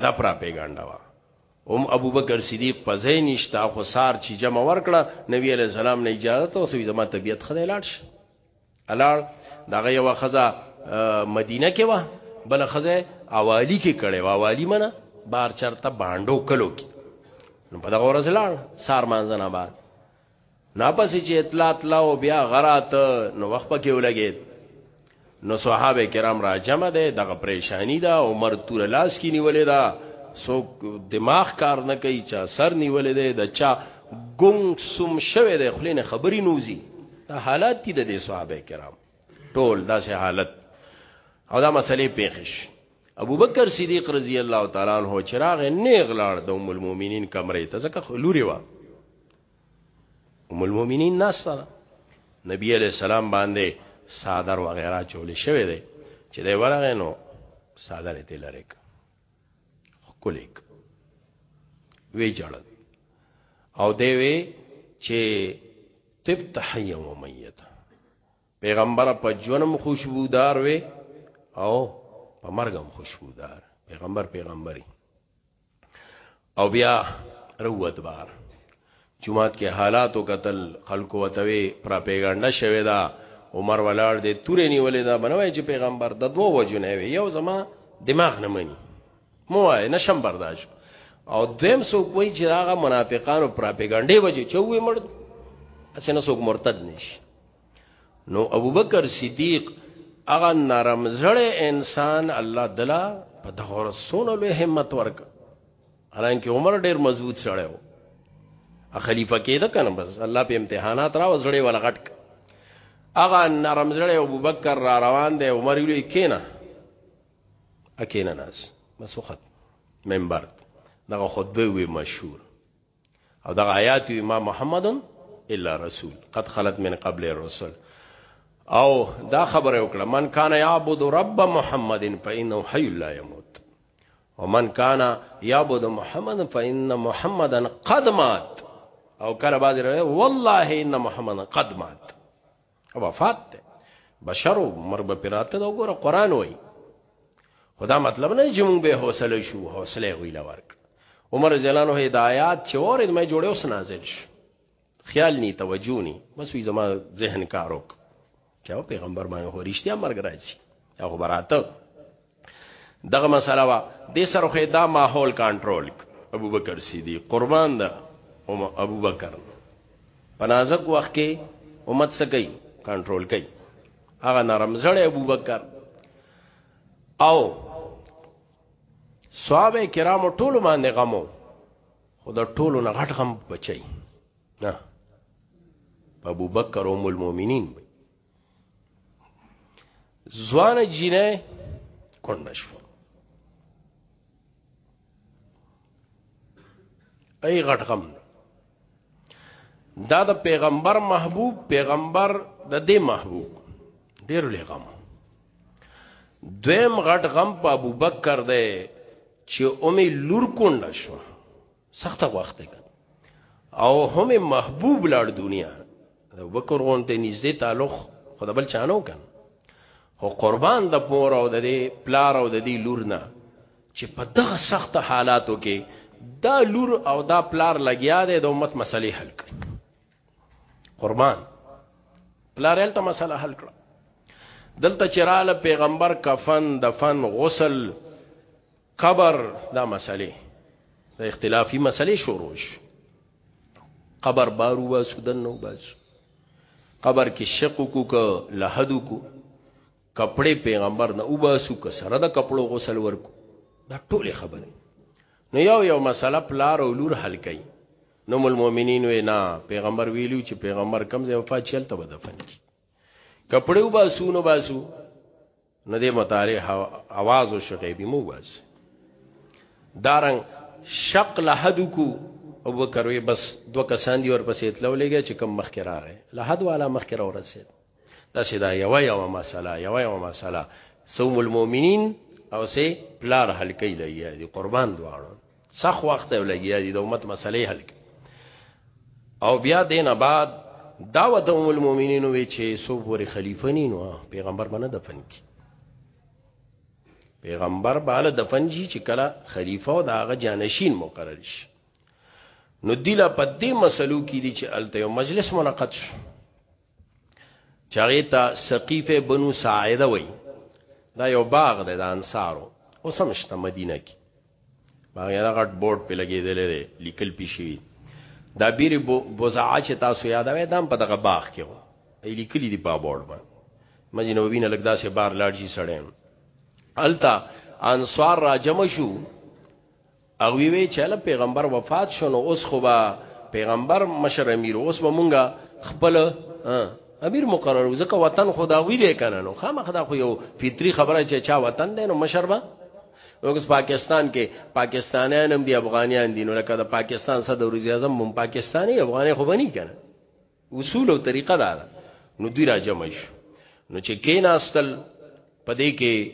دا پراپیګاندا وا هم ابو بکر صدیق په ځای نشتا خو سار چې جمع ورکړه نبی علی السلام نه اجازه ته سوي زما طبيعت خدای لاړ شي الاړ دغه یو خزه مدینه کې وا بل خزه اوالی کې کړي وا والی منه بار چرته باندو کلو کې نو په دغه ورځ لاړ سار مانځنه بعد نه پس چې اطلاعات لا او بیا غرات نو وخت پکې ولګید نو صحابه کرام را جمع ده دغه پریشانی ده عمر تور لاس کې نیولې ده سو دماغ کار نه کوي چا سر نیولې ده د چا ګنګ سم شوه ده خلینه خبري نوزي دا حالات دي د صحابه کرام ټول داسې حالت او دا مسلې پیښش ابو بکر صدیق رضی الله تعالی عنہ چراغ نه غلاړ د ام المؤمنین کمرې ته ځکه لوري و ام المؤمنین ناستا ده نبی علیہ السلام باندې صادر و غیره چولې شوی دی چې دی ورغه نو صادر ته لریک خکلیک وی جړل او دی وی چې تب تحی و میت پیغمبر په جنم خوشبودار وی او په مرګم خوشبودار پیغمبر پیغمبري او بیا روت بار جمعات کې حالاتو قتل خلکو وتوي پراپیګاندا شوی دا عمر ولاړ دی تورې نیولې دا بنوي چې پیغمبر د دوه وجونه وي یو زما دماغ نه مني مو وای نشم برداشت او دویم څوک وای چې هغه منافقانو پراپیګاندا وجه چوي مړ اسنه څوک مرتد نشي نو ابوبکر صدیق هغه نرم زړه انسان الله دلا په دغه رسول له همت ورک حالانکه عمر ډیر مضبوط سره و خلیفہ کېده کنه بس الله په امتحانات را وزړې ولا غټ هغه نرم زړه ابوبکر را روان دی عمر ویلی کینا اکینا ناس مسوخت منبر دغه خطبه وی مشهور او دا آیات وی ما محمد الا رسول قد خلت من قبل الرسل او دا خبره وکړه من کان یعبد رب محمد فانه حی لا يموت ومن کان یعبد محمد فان محمدا قد مات او کله باز والله ان محمدا قد مات وفات ته بشر عمر به پراته دا وګوره قران وای خدا مطلب نه چې مونږ به حوصله شو حوصله ویل ورک عمر جلانو هدایات چې اورید مې جوړه اوس نازل شي خیال نی توجه نی بس وی زما ذهن کاروک چاو پیغمبر باندې هو رښتیا مرګ راځي هغه براته دغه مسله وا د سره خو دا ماحول کنټرول ابو بکر صدیق قربان ده او ابو بکر په نازک وخت کې امت سکی کنټرول کوي هغه نرم زړه ابو بکر او صحابه کرامو ټول باندې غمو خو د ټولو نه غټ غم بچي نه ابو بکر ام المؤمنین ځوان جینې کونډه شو ای غټ غم دا د پیغمبر محبوب پیغمبر د دې محبوب ډیر لې غم دویم غټ غم په ابوبکر دی چې اومې لور کونډه شو سخته وخت ده او هم محبوب لار دنیا وکر غونته نږدې تعلق خدا بل چانو کن خو قربان د پور او د پلار او د دې لور نه چې په دغه سخت حالاتو کې دا لور او دا پلار لګیا دی د امت مسلې حل کړي قربان پلارل ته مسله حل کړه دلته چراله پیغمبر کفن دفن غسل قبر دا مسلې د اختلافي مسلې شروع شي قبر بارو با سودن نو باز قبر کې شق کو کو لحد کو کپڑے پیغمبر نه وباسو که سره د کپڑو غسل ورکو دا ټوله خبره نو یو یو مسله پلار او لور حل کړي نو ام المؤمنین وی نه پیغمبر ویلو چې پیغمبر کم ځای وفات شل ته دفن کی کپڑے وباسو نو باسو نه دې متاره आवाज او شغیبی مو واس دارنګ شق لحد کو او بکر وی بس دو کسان دی ورپسې اتلو لګی چې کم مخکې راغې لحد والا مخکې را ورسید دا سیدا یو یو مسله یو یو مسله سوم المؤمنین او سه پلار حل کوي لګیا دي قربان دواړو سخ وخت لګیا دي د امت مسلې حل کوي او بیا دینه بعد دعوت ام المؤمنین وی چې سو پوری خلیفہ نه نو پیغمبر باندې دفن کی پیغمبر باندې دفن شي چې کله خلیفہ او داغه جانشین مقرر شي نو دیلا په دې مسلو کې دي چې الته یو مجلس منعقد شو چاغی ته سقیفه بنو ساعده وای دا یو باغ دی د انصارو اوس هم شته مدینه کې باغ یې غټ بورډ په لګېدل دی لیکل پی شوی دا بیر بوزعه چې تاسو یادوي دا په دغه باغ کې و ای لیکلی دی په بورډ باندې مجی نو وینه لګدا سه بار لاړ شي سړی التا انصار را جمع شو او وی وی چې له پیغمبر وفات شو نو اوس خو به پیغمبر مشر امیر اوس به مونږه خپل امیر مقرر ځکه وطن خدا وی دی کنه نو خامخ دا خو یو فطری خبره چې چا وطن دی نو مشر به اوس پاکستان کې پاکستانیان هم دي افغانیان دي نو لکه د پاکستان صدر اعظم هم پاکستاني افغاني خو بني کنه اصول او طریقه دا ده نو دوی را جمع شو نو چې کیناستل پدې کې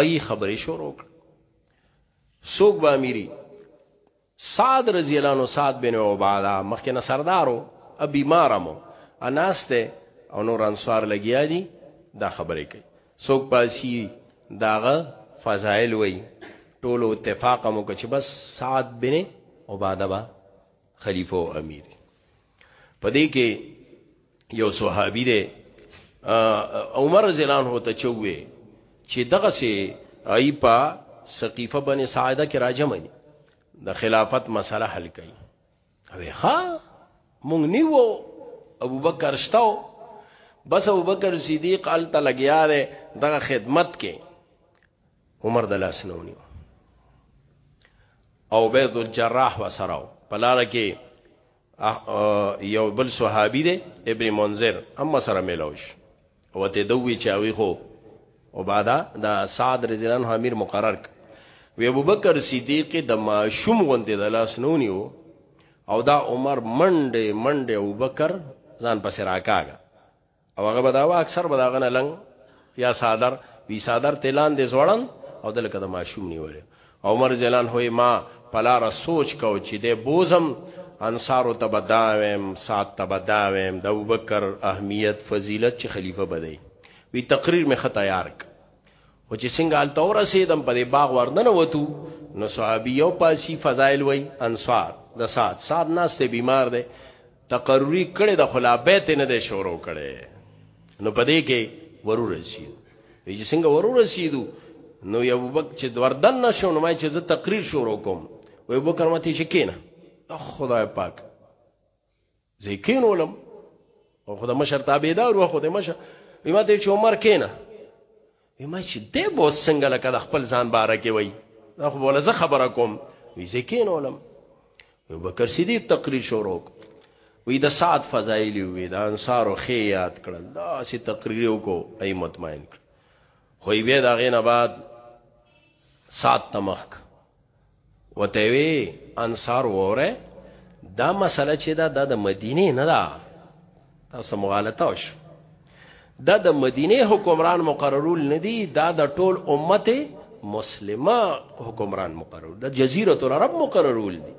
ای خبرې شروع کړ سوق به اميري سعد رضی الله عنه سعد بن عباده مخکنه سردارو ا بیمارمو اناسته او نور انصار لګیا دي دا خبرې کوي سوق پاسی داغه فضائل وای ټولو اتفاق مو کچ بس سعد بن عباده با خلیفه او امیر په دې کې یو صحابي دی عمر رضی الله عنه ته چوي چې دغه سي ایپا سقيفه بن سعاده کې راجم دي د خلافت مسله حل کړي اوی ها مونږ نیو ابو بکر شتاو بس ابو بکر صدیق آلته لګیا دی دغه خدمت کې عمر د لاس نه ونیو او بيد الجراح وسراو پلار کې یو بل صحابي دی ابن منذر هم سره ملوش او ته دوی چاوي خو او بعدا دا سعد رضی الله عنه امیر مقرر وی ابو بکر صدیق د ماشوم غوندې د لاس نه ونیو او دا عمر منډه منډه ابو بکر ځان پسې راکاګه او هغه بداوه اکثر بداغه نه لنګ یا صادر وی صادر تلان دې زوړن او دلکه د ماشوم نیول عمر جلان هوې ما پلار سوچ کو چې د بوزم انصارو تبداویم سات تبداویم د ابوبکر اهمیت فضیلت چې خلیفہ بدای وی تقریر می خطا یارک او چې څنګه ال تور سیدم په باغ ورننه وتو نو صحابي یو پاسی فضایل وای انصار د سات سات ناس ته بیمار دی تقرری کړي د خلا بیت نه دی شروع کړي نو پدې کې ورو رسید چې څنګه ورو رسیدو نو یو بک چې وردن نشو نو ما چې زه تقریر شروع کوم وې بکر ماته چې کینه خدای پاک زیکین ولم او خدای مشر تابعدار و خدای مشر ماته چې عمر کینه ما چې دی به اوس څنګه لکه د خپل ځان باره کې وای دا خو بوله زه خبره کوم وی زه کینولم ابو بکر صدیق تقریر شروع وی د سات فضایلی وی د انصارو خې یاد کړل دا سی تقریر وکړو ای مطمئن کړ خو بیا دا غینه بعد سات تمخک وته وی انصار وره دا مسله چې دا د مدینه نه ده تاسو مغالطه وش دا د مدینه حکمران مقررول نه دي دا د ټول امت مسلمه حکمران مقرر د جزیره العرب مقررول دي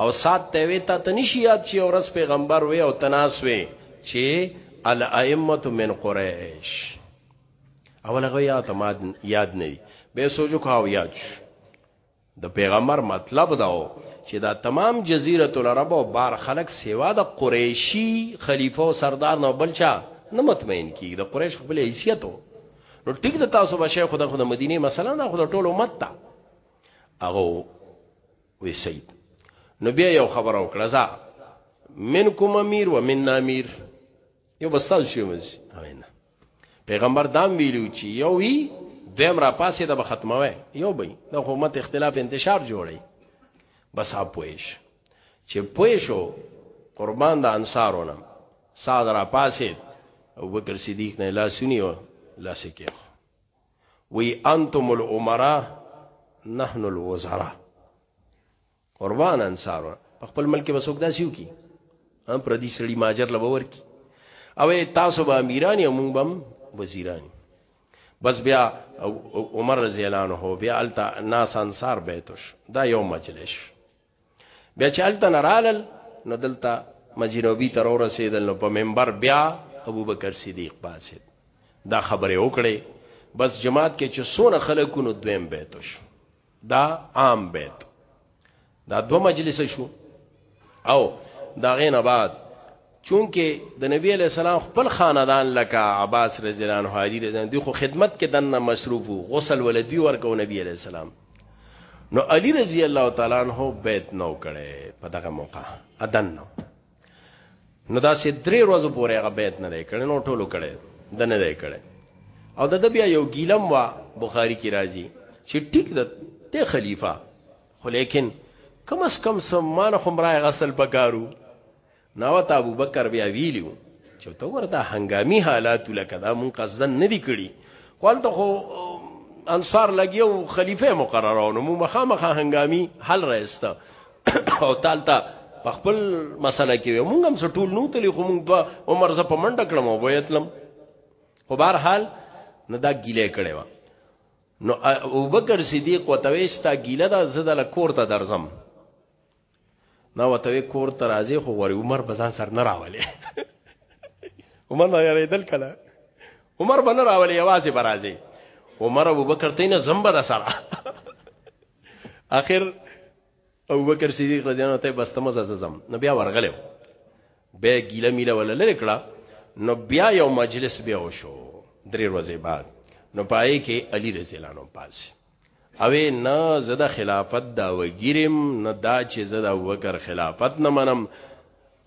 او سات ته وی ته تنشي یاد چې اورس پیغمبر وی او تناس وی چې الائمه من قریش اول هغه یا اعتماد یاد نه وي به سوچو کاو یاد شو د پیغمبر مطلب داو چې دا تمام جزیره العرب او بار خلق سیوا د قریشی خلیفہ او سردار نو بلچا نه مطمئن کیږي د قریش خپل حیثیت نو ټیک د تاسو بشه خدای خدای مدینه مثلا نه خدای ټول امت ته هغه وی سید نو بیا یو خبر او کړه ځا منکم امیر و من امیر یو بسال شي مز امین پیغمبر دام ویلو چې یو وی دیم را پاسې د ختموي یو به د حکومت اختلاف انتشار جوړي بس اپ پويش چې پويشو قربان د انصارونه ساده را پاسې او بکر صدیق نه لا سنیو لا سکه وی انتم الامراء نحن الوزراء قربان انصارو په خپل ملک به سوګدا سیو کی هم پر دې سړي ماجر لبور کی او تاسو به امیران او مونږ بم وزیران بس بیا عمر رضی الله عنه بیا التا ناس انصار بیتوش دا یو مجلس بیا چې التا نرالل نو دلتا مجنوبی تر اور رسیدل نو په منبر بیا ابو بکر صدیق پاسید دا خبره وکړي بس جماعت کې چې سونه خلکو نو دویم بیتوش دا عام بیت دا دو مجلس شو او دا غینه بعد چونکه د نبی علی السلام خپل خاندان لکه عباس رضی الله عنه هاری رضی الله خو خدمت کې دنه مصروف غسل ولدی ورکو نبی علی السلام نو علی رضی الله تعالی عنہ بیت نو کړي په دغه موقع ادن نو نو دا سې درې ورځې پورې هغه بیت نه دی کړی نو ټولو کړی د نه دی کړی او د بیا یو ګیلم وا بخاری کی راځي چې ټیک د ته خلیفہ خو لیکن کم اس کم سمان خمرای غسل پکارو نو ته ابو بکر بیا ویلو چې ته ورته هنګامي حالات لکه دا مون قصدن نه دی کړی خپل ته خو انصار لګیو خلیفہ مقرره نو مو مخامخه هنګامي حل راځته او تالتا په خپل مسله کې مونږ هم سټول نو تلې خو مونږ دوا عمر ز په منډه کړم او ویتلم خو بهر حال نه دا ګیله کړي وا نو ابوبکر صدیق وتويستا ګیله دا زده له کور ته درځم نو وتوي کور ته راځي خو غوري عمر بزان سر نه راولي عمر نه یریدل کله عمر بنه راولي आवाज به راځي عمر ابوبکر ته نه زمبه د سره اخر ابو بکر صدیق رضی الله عنه ته بس تمزه زم نو بیا ورغلو به ګیله میله ولا لری کړه نو بیا یو مجلس بیا وشو درې ورځې بعد نو پای کې علی رضی الله عنه پاس اوې نه زده خلافت دا وګیرم نه دا چې زده وکر خلافت نه منم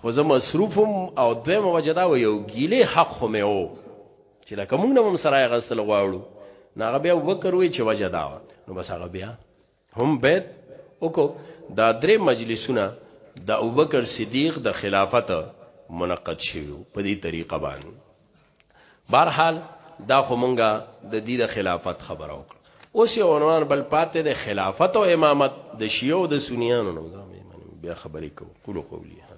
خو زه مصروفم او دویمه وجه دا و یو ګیله حق خو مې و چې لکه موږ نه هم سره غسل غواړو ناغه بیا وکر وی چې وجه دا نو بس هغه بیا هم بیت وکړو دا درې مجلسونه د ابوبکر صدیق د خلافت منعقد شوی په دې طریقه باندې بهرحال دا خو مونږه د دې د خلافت خبره وکړه اوس یو عنوان بل پاتې د خلافت او امامت د شیعو د سنیانو نو بیا خبرې کوو قولو قولی هذا